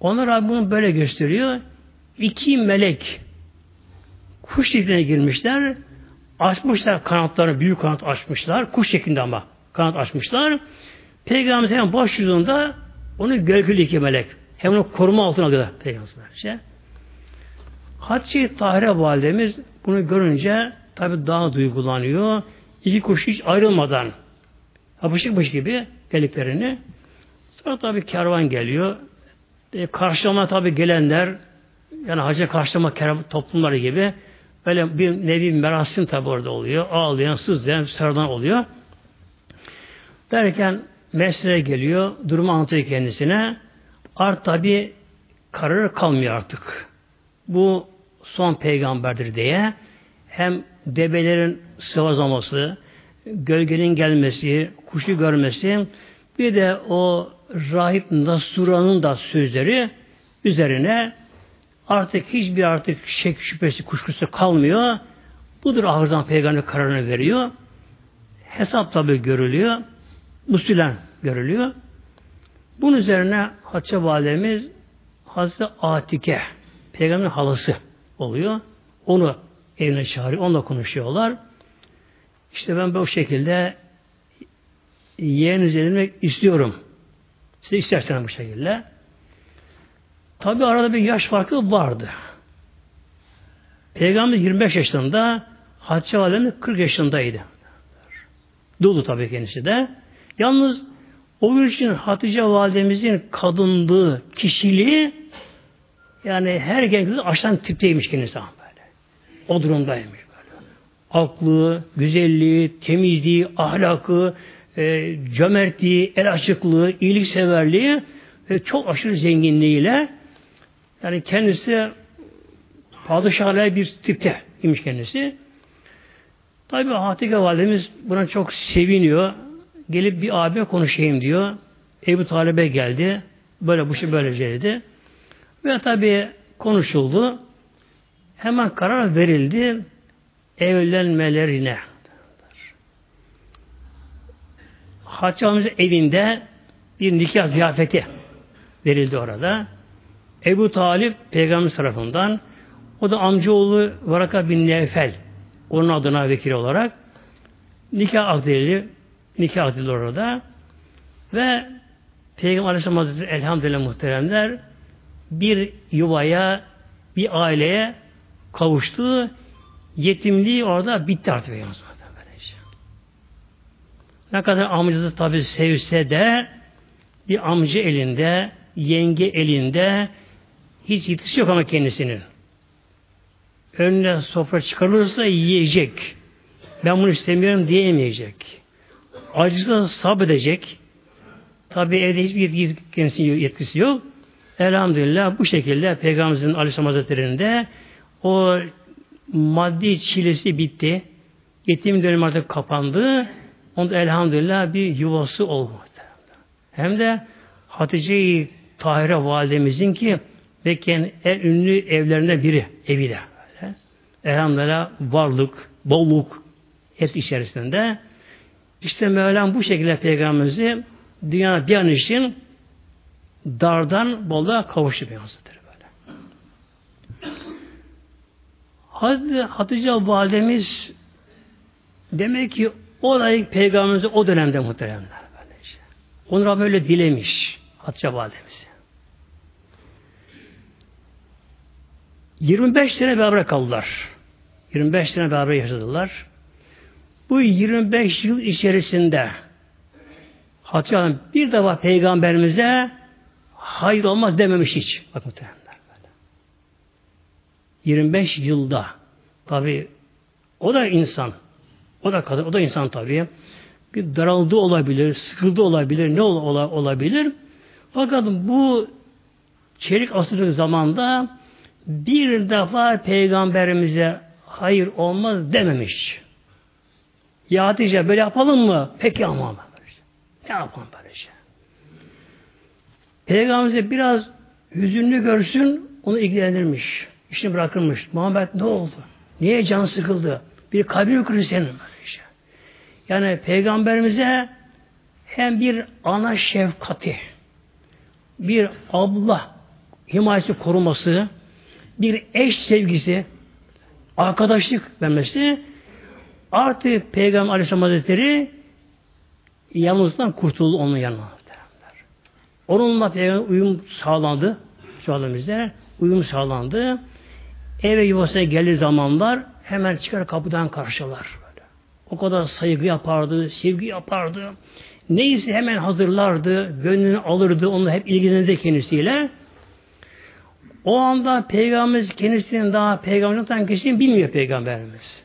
Onlar bunu böyle gösteriyor. İki melek kuş şekline girmişler. Açmışlar kanatlarını, büyük kanat açmışlar. Kuş şeklinde ama kanat açmışlar. Peygamber hemen baş yüzünde onu gölgeli iki melek. Hem onu koruma altına alıyor Peygamber. Şey. Hatice Tahire validemiz bunu görünce tabi daha duygulanıyor. İki kuş hiç ayrılmadan yapışıkmış gibi geliklerini. Sonra tabi kervan geliyor. E, karşılama tabi gelenler yani hacı karşılama kervan toplumları gibi böyle bir nevi merasim tabi orada oluyor. Ağlayan, sızlayan, sarılan oluyor. Derken mesele geliyor. Durumu anlatıyor kendisine. Art tabi kararı kalmıyor artık. Bu son peygamberdir diye hem debelerin sıvazlaması, gölgenin gelmesi, kuşu görmesi, bir de o rahip Nasura'nın da sözleri üzerine artık hiçbir artık şek şüphesi kuşkusu kalmıyor. Budur ahırdan peygamber kararını veriyor. Hesap tabi görülüyor. Usulen görülüyor. Bunun üzerine Hatice Validemiz Hazreti Atike peygamberin halası oluyor. Onu evine çağırıyor. Onunla konuşuyorlar. İşte ben bu şekilde yeğen edilmek istiyorum. Siz isterseniz bu şekilde. Tabi arada bir yaş farkı vardı. Peygamber 25 yaşında, Hatice Validemiz 40 yaşındaydı. Dolu tabii kendisi de. Yalnız o gün için Hatice Validemizin kadınlığı, kişiliği yani her genç aşan tipteymiş kendisi böyle. O durumdaymış böyle. Aklı, güzelliği, temizliği, ahlakı, e, cömertliği, el açıklığı, iyilikseverliği ve çok aşırı zenginliğiyle yani kendisi padişahlığa bir tipte imiş kendisi. Tabi Hatice validemiz buna çok seviniyor. Gelip bir abi konuşayım diyor. Ebu Talib'e geldi. Böyle bu şey böylece dedi. Ve tabi konuşuldu. Hemen karar verildi evlenmelerine. Hatice evinde bir nikah ziyafeti verildi orada. Ebu Talip peygamber tarafından o da amcaoğlu Varaka bin Nevfel onun adına vekil olarak nikah akdedildi. Nikah akdedildi orada. Ve Peygamber Aleyhisselam Hazretleri elhamdülillah muhteremler bir yuvaya, bir aileye kavuştu. Yetimliği orada bitti artık Peygamber Ne kadar amcası tabi sevse de bir amca elinde, yenge elinde hiç yetkisi yok ama kendisinin. Önüne sofra çıkarılırsa yiyecek. Ben bunu istemiyorum diyemeyecek. Acısı sabredecek. Tabi evde hiçbir kendisi yetkisi yok. Elhamdülillah bu şekilde Peygamberimizin Aleyhisselam Hazretleri'nde o maddi çilesi bitti. Yetim dönemi artık kapandı. Onda elhamdülillah bir yuvası oldu. Hem de Hatice-i Tahire validemizin ki Mekke'nin en ünlü evlerinden biri. Evi de. Elhamdülillah varlık, bolluk hepsi içerisinde. İşte Mevlam bu şekilde Peygamberimizi dünya bir an için dardan bolda kavuştu böyle. Hazreti Hatice validemiz demek ki o da peygamberimiz o dönemde muhteremler. Onu Rabbim öyle dilemiş Hatice validemiz. 25 sene beraber kaldılar. 25 sene beraber yaşadılar. Bu 25 yıl içerisinde Hatice Hanım bir defa peygamberimize hayır olmaz dememiş hiç. Bak muhtemelen. 25 yılda tabi o da insan. O da kadın, o da insan tabi. Bir daraldı olabilir, sıkıldı olabilir, ne ol, olabilir. Fakat bu çelik asırlık zamanda bir defa peygamberimize hayır olmaz dememiş. Ya Hatice böyle yapalım mı? Peki ama. Ne yapalım böyle şey? Peygamberimize biraz hüzünlü görsün, onu ilgilenirmiş. İşini bırakılmış. Muhammed ne oldu? Niye can sıkıldı? Bir kalbini kırıyor senin böyle şey. Yani peygamberimize hem bir ana şefkati, bir abla himayesi koruması, bir eş sevgisi, arkadaşlık vermesi artık Peygamber Aleyhisselam Hazretleri yalnızdan kurtuldu onun yanına. Onunla Peygamber uyum sağlandı. Sağlamızda uyum sağlandı. Eve yuvasına gelir zamanlar hemen çıkar kapıdan karşılar. Böyle. O kadar saygı yapardı, sevgi yapardı. Neyse hemen hazırlardı, gönlünü alırdı, onunla hep ilgilenirdi kendisiyle. O anda Peygamberimiz kendisinin daha peygamberin tan kişisini bilmiyor Peygamberimiz.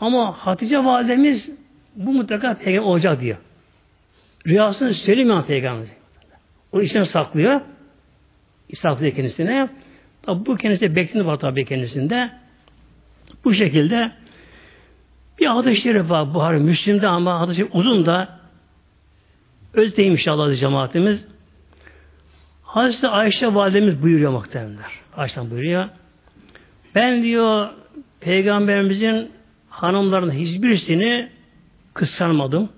Ama Hatice validemiz bu mutlaka peygamber olacak diyor. Rüyasını söylemiyor Peygamberimiz. O içine saklıyor. Saklıyor kendisine. Tabi bu kendisi beklenti var tabi kendisinde. Bu şekilde bir hadis-i şerif var Buhari Müslim'de ama hadis uzun da özdeyim inşallah cemaatimiz. Hazreti Ayşe validemiz buyuruyor muhtemelenler. Ayşe buyuruyor. Ben diyor peygamberimizin hanımlarının hiçbirisini kıskanmadım.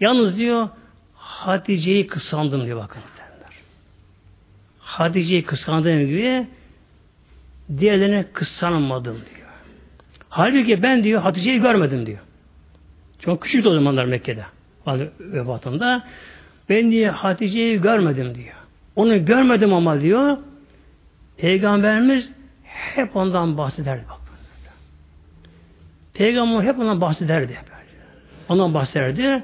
Yalnız diyor Hatice'yi kıskandım diyor bakın. Hatice'yi kıskandığım gibi diğerlerine kıskanmadım diyor. Halbuki ben diyor Hatice'yi görmedim diyor. Çok küçük o zamanlar Mekke'de. Vefatında. Ben diye Hatice'yi görmedim diyor. Onu görmedim ama diyor Peygamberimiz hep ondan bahsederdi. Bak. Peygamber hep ondan bahsederdi. Ondan bahsederdi.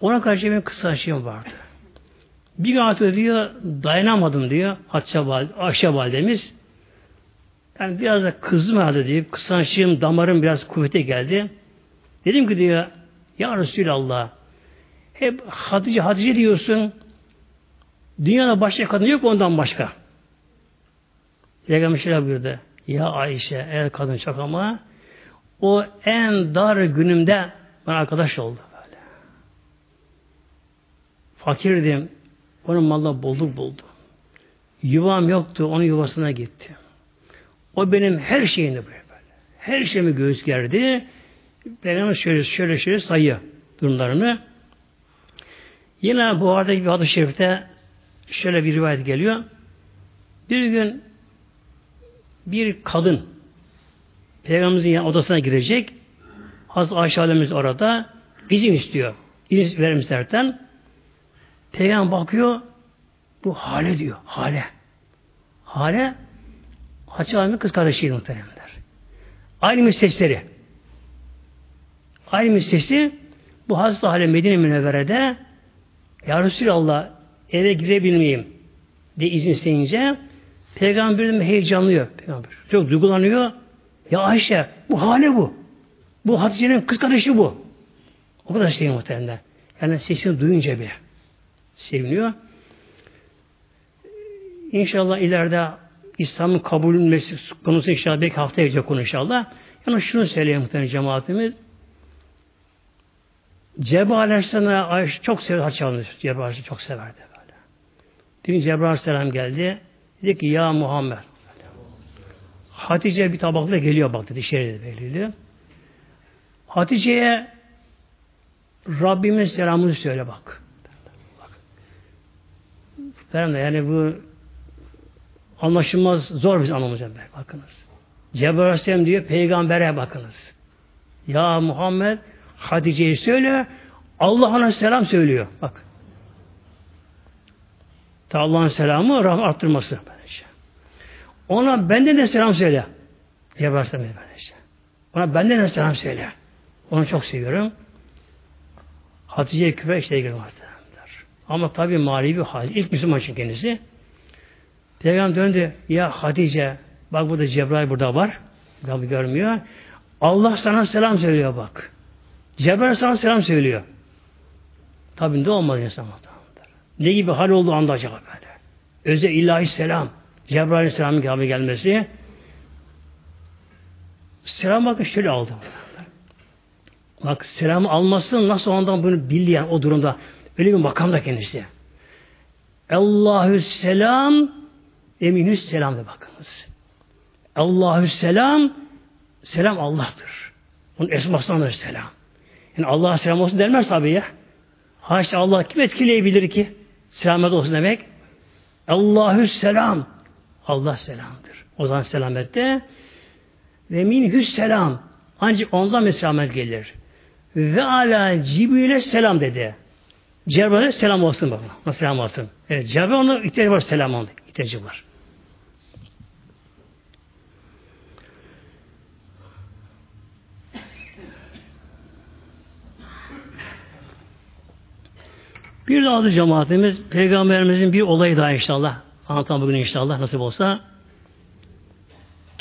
Ona karşı benim kıskançlığım vardı. Bir gün diyor dayanamadım diyor Ayşe validemiz. Yani biraz da kızdım herhalde diyor. Kıskançlığım, damarım biraz kuvvete geldi. Dedim ki diyor Ya Resulallah hep Hatice Hatice diyorsun. Dünyada başka kadın yok ondan başka. Peygamber şöyle buyurdu. Ya Ayşe eğer kadın çok ama o en dar günümde bana arkadaş oldu böyle. Fakirdim. Onun malına bolluk buldu. Yuvam yoktu. Onun yuvasına gitti. O benim her şeyimdi böyle. Her şeyimi göğüs gerdi. Peygamber şöyle şöyle şöyle sayıyor durumlarını. Yine bu aradaki bir hadis-i şerifte şöyle bir rivayet geliyor. Bir gün bir kadın Peygamberimizin odasına girecek. Hazreti Ayşe Alemiz orada izin istiyor. İzin vermişlerden. Peygamber bakıyor bu hale diyor. Hale. Hale Hatice Hanım'ın kız kardeşiydi muhteremler. Aynı müstesleri. Aynı müstesi bu Hazreti Hale Medine Münevvere'de Ya Resulallah eve girebilmeyeyim diye izin isteyince Peygamberim heyecanlıyor. Peygamber. Çok duygulanıyor. Ya Ayşe bu hale bu. Bu Hatice'nin kız kardeşi bu. O kadar şey muhtemelen. Yani sesini duyunca bile. seviniyor. İnşallah ileride İslam'ın kabulün konusu inşallah belki hafta gelecek konu inşallah. Yani şunu söyleyeyim muhtemelen cemaatimiz. Cebrail Aleyhisselam'a çok sever. Cebrail Aleyhisselam çok severdi. Bir gün Cebrail Aleyhisselam geldi. Dedi ki ya Muhammed Hatice bir tabakla geliyor bak dedi. İçeri dedi. Hatice'ye Rabbimin selamını söyle bak. bak. Yani bu anlaşılmaz zor bir anlamız bakınız. Cebrail Aleyhisselam diyor peygambere bakınız. Ya Muhammed Hatice'yi söyle Allah ona selam söylüyor. Bak. Ta Allah'ın selamı rahmet arttırması. Ona benden de selam söyle. Aleyhisselam böylece. Ona benden de selam söyle. Onu çok seviyorum. Hatice'ye küfe işte girmezler. Ama tabi manevi hal. İlk Müslüman için kendisi. Peygamber döndü. Ya Hatice bak burada Cebrail burada var. Tabi görmüyor. Allah sana selam söylüyor bak. Cebrail sana selam söylüyor. Tabi ne olmaz insan Ne gibi hal olduğu anda acaba böyle. Özel ilahi selam. Cebrail Aleyhisselam'ın gelmesi. Selam bakın şöyle aldı. Bak selam almasın nasıl ondan bunu bildi yani o durumda. Öyle bir makamda kendisi. Allahü selam eminü selam da bakınız. Allahü selam selam Allah'tır. Onun esmasından selam. Yani Allah'a selam olsun denmez tabi ya. Haşa Allah kim etkileyebilir ki? Selamet olsun demek. Allahü selam. Allah selamdır. O zaman selamette ve minhüs selam. Ancak ondan meselamet gelir. Ve ala Cibril'e selam dedi. Cebrail'e selam olsun bana. Selam olsun. Evet, Cebrail ona ihtiyacı var selam oldu. İhtiyacı var. Bir de adı cemaatimiz Peygamberimizin bir olayı daha inşallah. Anlatalım bugün inşallah nasip olsa.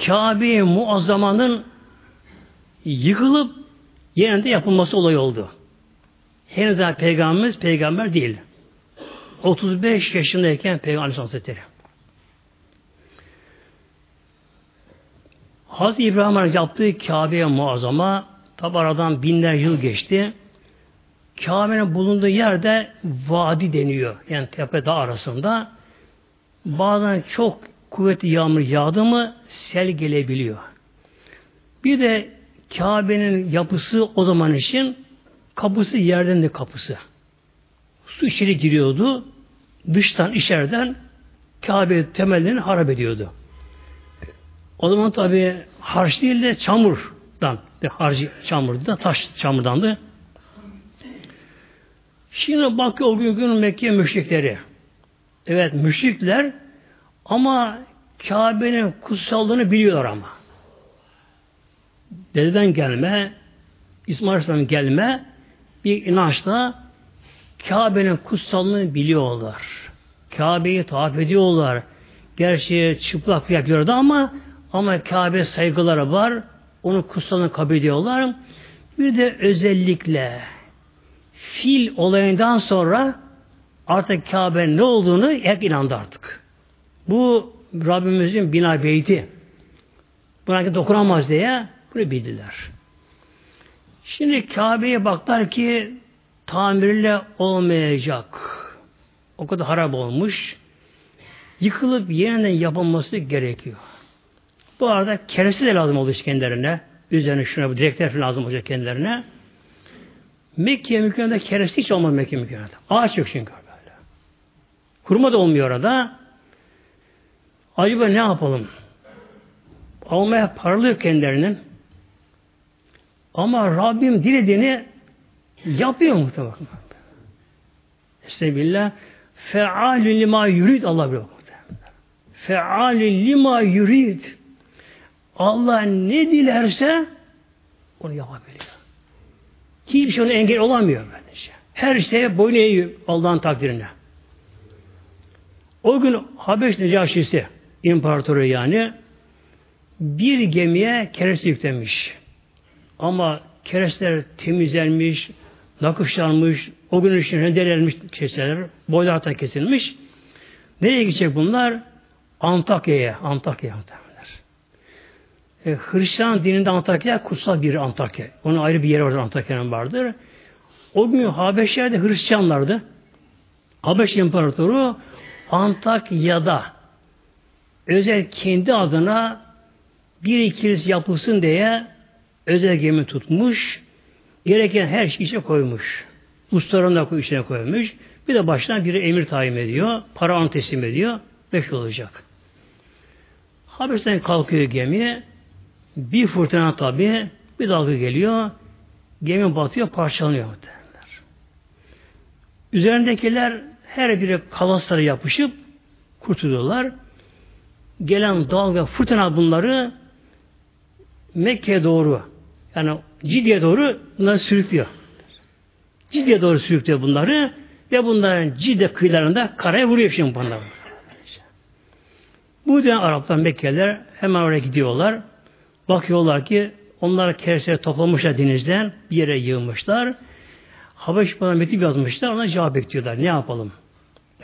Kabe-i Muazzama'nın yıkılıp yeniden yapılması olayı oldu. Henüz daha peygamberimiz peygamber değil. 35 yaşındayken Peygamber Aleyhisselam Hazretleri. Hazreti İbrahim yaptığı Kabe'ye muazzama tabi aradan binler yıl geçti. Kabe'nin bulunduğu yerde vadi deniyor. Yani tepe dağ arasında. Bazen çok kuvvetli yağmur yağdı mı sel gelebiliyor. Bir de Kabe'nin yapısı o zaman için kapısı yerden de kapısı. Su içeri giriyordu. Dıştan, içeriden Kabe temellerini harap ediyordu. O zaman tabi harç değil de çamurdan, de harcı çamurdu da taş çamurdandı. Şimdi bakıyor o gün, gün Mekke müşrikleri. Evet müşrikler ama Kabe'nin kutsallığını biliyorlar ama. Dededen gelme, İsmail gelme bir inançla Kabe'nin kutsallığını biliyorlar. Kabe'yi tavaf ediyorlar. Gerçi çıplak yapıyordu ama ama Kabe saygıları var. Onun kutsallığını kabul ediyorlar. Bir de özellikle fil olayından sonra artık Kabe ne olduğunu hep inandı artık. Bu Rabbimizin bina beyti. Buna dokunamaz diye bunu bildiler. Şimdi Kabe'ye baktılar ki tamirle olmayacak. O kadar harap olmuş. Yıkılıp yeniden yapılması gerekiyor. Bu arada keresi de lazım oldu kendilerine. Üzerine şuna bu direkler lazım olacak kendilerine. Mekke mükemmelde keresi hiç olmaz Mekke mükemmelde. Ağaç yok çünkü böyle. Kurma da olmuyor orada. Acaba ne yapalım? Almaya paralıyor kendilerinin. Ama Rabbim dilediğini yapıyor muhtemelen. Estağfirullah. Fealü lima yurid Allah biliyor. Fealü lima yurid. Allah ne dilerse onu yapabiliyor. Hiçbir şey ona engel olamıyor böylece. Her şeye boyun eğiyor Allah'ın takdirine. O gün Habeş Necaşisi imparatoru yani bir gemiye kereste yüklenmiş. Ama keresteler temizlenmiş, nakışlanmış, o gün için rendelenmiş keseler, boylardan kesilmiş. Nereye gidecek bunlar? Antakya'ya, Antakya'ya. E, Hristiyan dininde Antakya kutsal bir Antakya. Onun ayrı bir yeri orada Antakya'nın vardır. O gün Habeşler'de Hristiyanlardı. Habeş İmparatoru Antakya'da özel kendi adına bir kilis yapılsın diye özel gemi tutmuş. Gereken her şeyi içine koymuş. Ustalarını da içine koymuş. Bir de baştan biri emir tayin ediyor. Para an teslim ediyor. Beş olacak. Habeşten kalkıyor gemi. Bir fırtına tabi bir dalga geliyor. Gemi batıyor, parçalanıyor. Üzerindekiler her biri kalaslara yapışıp kurtuluyorlar. Gelen dalga fırtına bunları Mekke'ye doğru yani Ciddi'ye doğru bunları sürüklüyor. Ciddi'ye doğru sürüklüyor bunları ve bunların Cidde kıyılarında karaya vuruyor şimdi bunlar. Bu yüzden Araplar Mekkeliler hemen oraya gidiyorlar. Bakıyorlar ki onlar kerse toplamışlar denizden bir yere yığmışlar. Habeş bana mektup yazmışlar. Ona cevap bekliyorlar. Ne yapalım?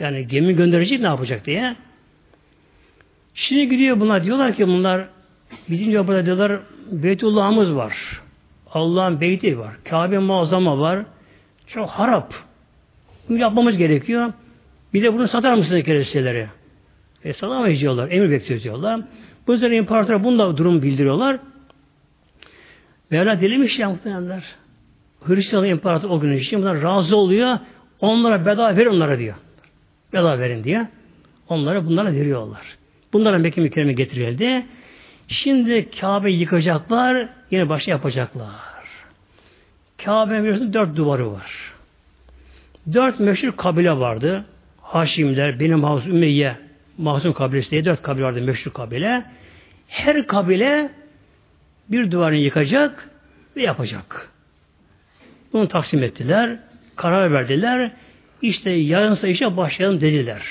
Yani gemi gönderecek ne yapacak diye. Şimdi gidiyor bunlar. Diyorlar ki bunlar bizim diyor burada diyorlar Beytullah'ımız var. Allah'ın beyti var. Kabe muazzama var. Çok harap. Bunu yapmamız gerekiyor. Bir de bunu satar mısınız keresteleri? E satamayız diyorlar. Emir bekliyoruz diyorlar. Bu üzerine imparator bunu da durum bildiriyorlar. Mevla dilemiş ya muhtemelenler. Hristiyan imparator o gün için bunlar razı oluyor. Onlara bedava verin onlara diyor. Bedava verin diye. Onlara bunlara veriyorlar. Bunlara Mekke mükerreme getirildi. Şimdi Kabe yıkacaklar, yine başta yapacaklar. Kabe'nin biliyorsunuz dört duvarı var. Dört meşhur kabile vardı. Haşimler, benim Mahsus Ümeyye, Mahsun kabilesi diye dört kabile vardı meşhur kabile. Her kabile bir duvarını yıkacak ve yapacak. Bunu taksim ettiler. Karar verdiler. İşte yarınsa işe başlayalım dediler.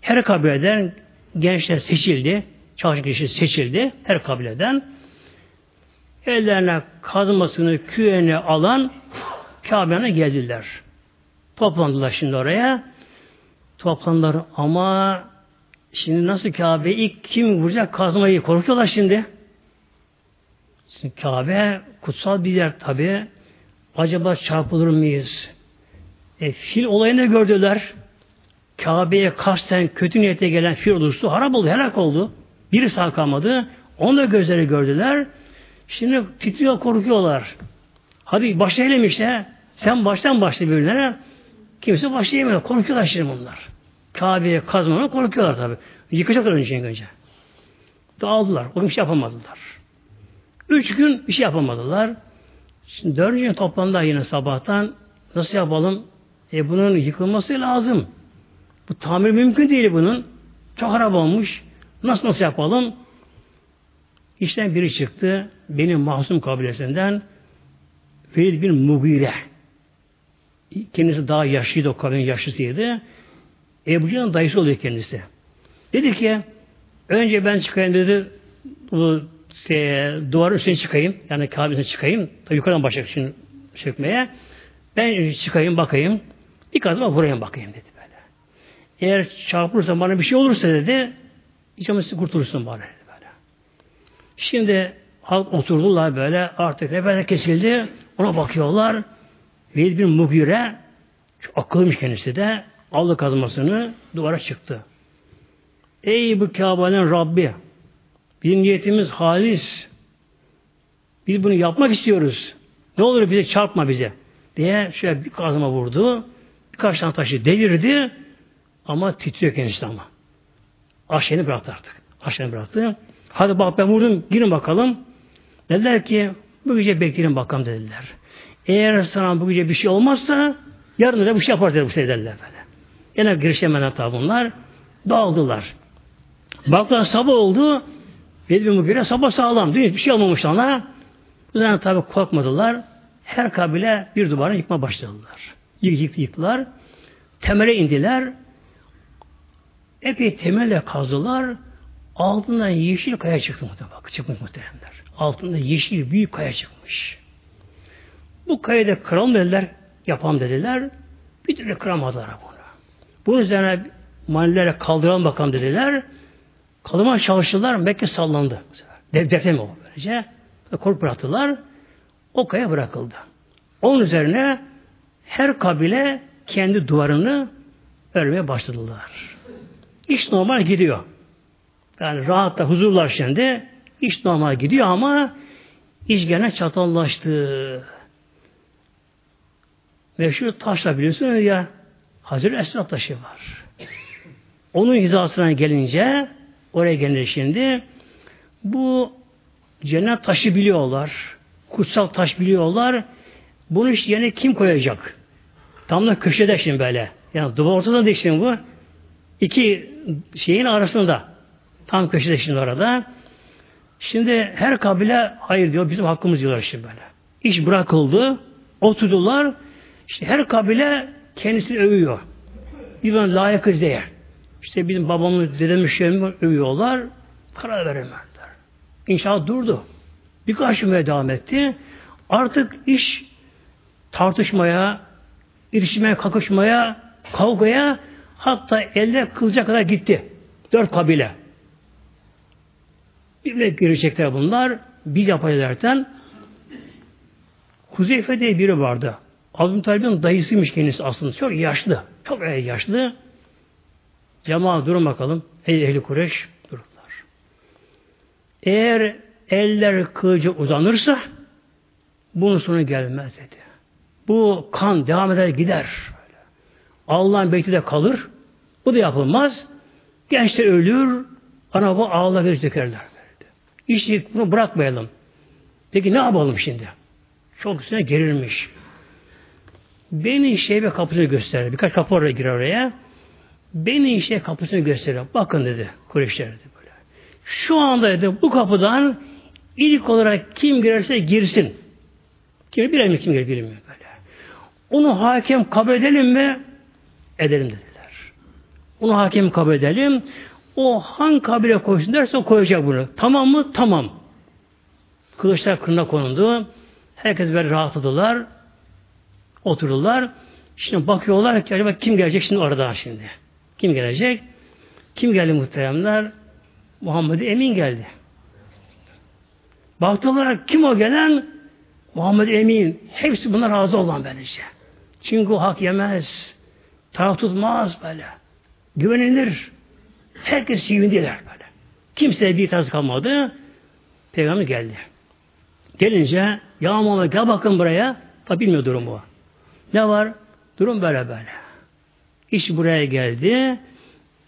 Her kabileden gençler seçildi. Çalışan kişi seçildi. Her kabileden. Ellerine kazmasını, küğeni alan Kabe'ne geldiler. Toplandılar şimdi oraya. Toplandılar ama şimdi nasıl Kabe ilk kim vuracak kazmayı korkuyorlar şimdi. Şimdi Kabe kutsal bir yer tabi. Acaba çarpılır mıyız? E, fil olayını gördüler. Kabe'ye kasten kötü niyete gelen fil ulusu harap oldu, helak oldu. Biri sağ kalmadı. Onu da gözleri gördüler. Şimdi titriyor, korkuyorlar. Hadi başlayalım işte. Sen baştan başla birbirlerine. Kimse başlayamıyor. Korkuyorlar şimdi bunlar. Kabe'ye kazmana korkuyorlar tabi. Yıkacaklar önce önce. Dağıldılar. O bir şey yapamadılar. Üç gün bir şey yapamadılar. Şimdi dördüncü gün toplandılar yine sabahtan. Nasıl yapalım? E bunun yıkılması lazım. Bu tamir mümkün değil bunun. Çok harap olmuş. Nasıl nasıl yapalım? İşten biri çıktı. Benim masum kabilesinden Velid bin Mugire. Kendisi daha yaşlıydı o kabilenin yaşlısıydı. Ebu Cehil'in dayısı oluyor kendisi. Dedi ki önce ben çıkayım dedi bu e, duvarın üstüne çıkayım. Yani Kabe'nin çıkayım. Tabii yukarıdan başlayacak şimdi çökmeye. Ben çıkayım bakayım. Bir kadına vurayım bakayım dedi böyle. Eğer çarpılırsa bana bir şey olursa dedi hiç siz kurtulursun bari dedi böyle. Şimdi halk oturdular böyle artık nefes kesildi. Ona bakıyorlar. Velid bir Mugire akıllıymış kendisi de aldı kazmasını duvara çıktı. Ey bu Kabe'nin Rabbi Bizim niyetimiz halis. Biz bunu yapmak istiyoruz. Ne olur bize çarpma bize. Diye şöyle bir kazma vurdu. Birkaç tane taşı devirdi. Ama titriyor kendisi ama. Aşağını bıraktı artık. Aşağını bıraktı. Hadi bak ben vurdum. Girin bakalım. Dediler ki bu gece bekleyin bakalım dediler. Eğer sana bu gece bir şey olmazsa yarın da bir şey yaparız dediler, şey dediler böyle. Yine girişemeden tabi bunlar. Dağıldılar. Baklar sabah oldu. Velid bin Mugire sabah sağlam. Dün hiçbir şey olmamış ona. Zaman tabi korkmadılar. Her kabile bir duvarı yıkma başladılar. Yık, yık, yıktılar. Temele indiler. Epey temelle kazdılar. Altından yeşil kaya çıktı muhtemelen. Bak, çıkmış muhtemelenler. Altında yeşil büyük kaya çıkmış. Bu kayayı da kıralım dediler. Yapalım dediler. Bir türlü kıramadılar bunu. Bunun üzerine manilere kaldıralım bakalım dediler. Kaldırmaya çalıştılar. Mekke sallandı. Dev, deprem oldu böylece. Kork bıraktılar. O kaya bırakıldı. Onun üzerine her kabile kendi duvarını örmeye başladılar. İş normal gidiyor. Yani rahatla, huzurlar şimdi. İş normal gidiyor ama iş gene çatallaştı. Meşhur taşla biliyorsunuz ya Hazreti Esra taşı var. Onun hizasına gelince oraya gelince şimdi bu cennet taşı biliyorlar. Kutsal taş biliyorlar. Bunu işte yerine kim koyacak? Tam da köşede şimdi böyle. Yani duvar ortada değil şimdi bu. İki şeyin arasında. Tam köşede şimdi orada. Şimdi her kabile hayır diyor. Bizim hakkımız diyorlar şimdi böyle. İş bırakıldı. Oturdular. İşte her kabile kendisini övüyor. Bir ben layıkız diye. İşte bizim babamız, dedemiz, şeyimiz övüyorlar. Karar veremediler. İnşallah durdu. Birkaç gün devam etti. Artık iş tartışmaya, irişmeye, kakışmaya, kavgaya hatta elde kılacak kadar gitti. Dört kabile. Birbirine girecekler bunlar. Biz yapacağız derken Huzeyfe diye biri vardı. Abdülmuttalib'in dayısıymış kendisi aslında. Çok yaşlı. Çok yaşlı. Cemaat durun bakalım. Ey ehli Kureş dururlar. Eğer eller kılıcı uzanırsa bunun sonu gelmez dedi. Bu kan devam eder gider. Allah'ın beyti de kalır. Bu da yapılmaz. Gençler ölür. Ana bu ağla göz dökerler. İşte bunu bırakmayalım. Peki ne yapalım şimdi? Çok üstüne gerilmiş. Beni Şeybe kapısını gösterdi. Birkaç kapı oraya girer oraya. Beni işte kapısını gösteriyor. Bakın dedi Kureyşler dedi böyle. Şu anda dedi bu kapıdan ilk olarak kim girerse girsin. Kim bilemiyor kim girer bilmiyor böyle. Onu hakem kabul edelim mi? Edelim dediler. Onu hakem kabul edelim. O hangi kabile koysun derse o koyacak bunu. Tamam mı? Tamam. Kılıçlar kırına konuldu. Herkes böyle rahatladılar. Oturdular. Şimdi bakıyorlar ki acaba kim gelecek şimdi oradan şimdi. Kim gelecek? Kim geldi muhteremler? Muhammed Emin geldi. Baktılar kim o gelen? Muhammed Emin. Hepsi buna razı olan böylece. Çünkü o hak yemez. Taraf tutmaz böyle. Güvenilir. Herkes sevindiler böyle. Kimseye bir tarz kalmadı. Peygamber geldi. Gelince ya Muhammed gel bakın buraya. Tabi bilmiyor durumu. Ne var? Durum böyle böyle. İş buraya geldi.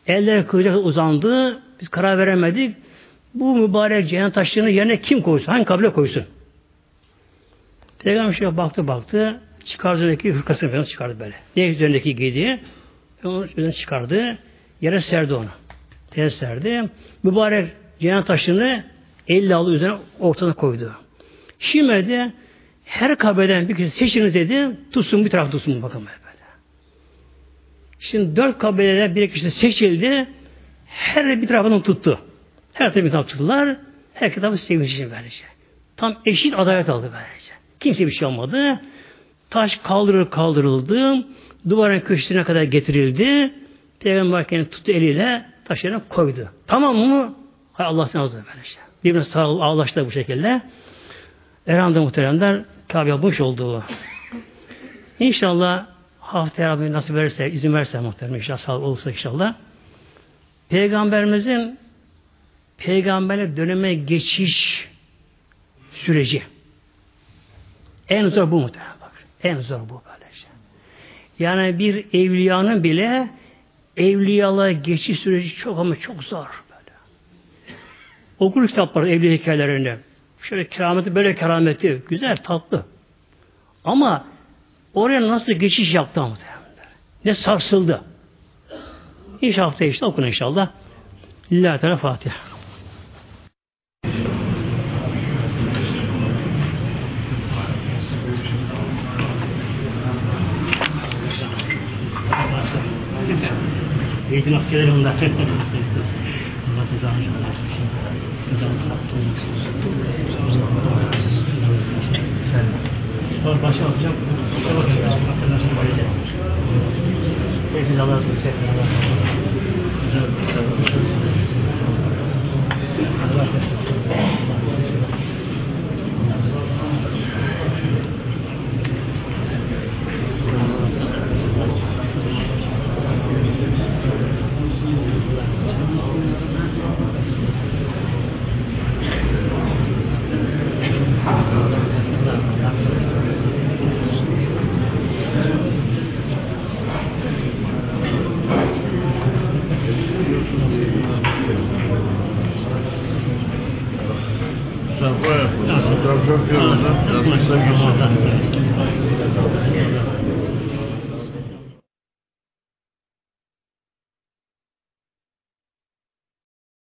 Eller kılıcak uzandı. Biz karar veremedik. Bu mübarek cennet taşlarını yerine kim koysun? Hangi kabile koysun? Peygamber şöyle baktı baktı. Çıkardı üzerindeki hırkasını falan çıkardı böyle. Ne üzerindeki giydiği. Onu üzerine çıkardı. Yere serdi onu. Yere serdi. Mübarek cennet taşını elle aldı üzerine ortadan koydu. Şimdi de her kabileden bir kişi seçiniz dedi. Tutsun bir taraf tutsun bakın böyle. Şimdi dört kabileden bir kişi seçildi. Her bir tarafından tuttu. Her tarafı bir tuttular. Her kitabı sevinci böylece. Tam eşit adalet aldı böylece. Kimse bir şey olmadı. Taş kaldırır kaldırıldı. Duvarın köşesine kadar getirildi. Peygamber kendini tuttu eliyle taşlarına koydu. Tamam mı? Hay Allah sen olsun böylece. Birbirine sarıl, ağlaştı bu şekilde. Elhamdülillah muhteremler Kabe yapmış olduğu. İnşallah haftaya Rabbim nasip verirse, izin verirse muhtemelen inşallah sağlık olursa inşallah. Peygamberimizin peygamberle döneme geçiş süreci. En zor bu muhtemelen bak. En zor bu böylece. Yani bir evliyanın bile evliyalığa geçiş süreci çok ama çok zor böyle. Okur kitapları evli hikayelerini. Şöyle kerameti böyle kerameti güzel tatlı. Ama Oraya nasıl geçiş yaptı muhtemelen. Ne sarsıldı. İnşallah hafta işte okun inşallah. Lillahi Teala Fatiha. Eğitim askerleri onlar. صار باش اخجب شبك الاخرق الناس البعيدة كيف الله يصل سيحنا الله Thank you. Gracias.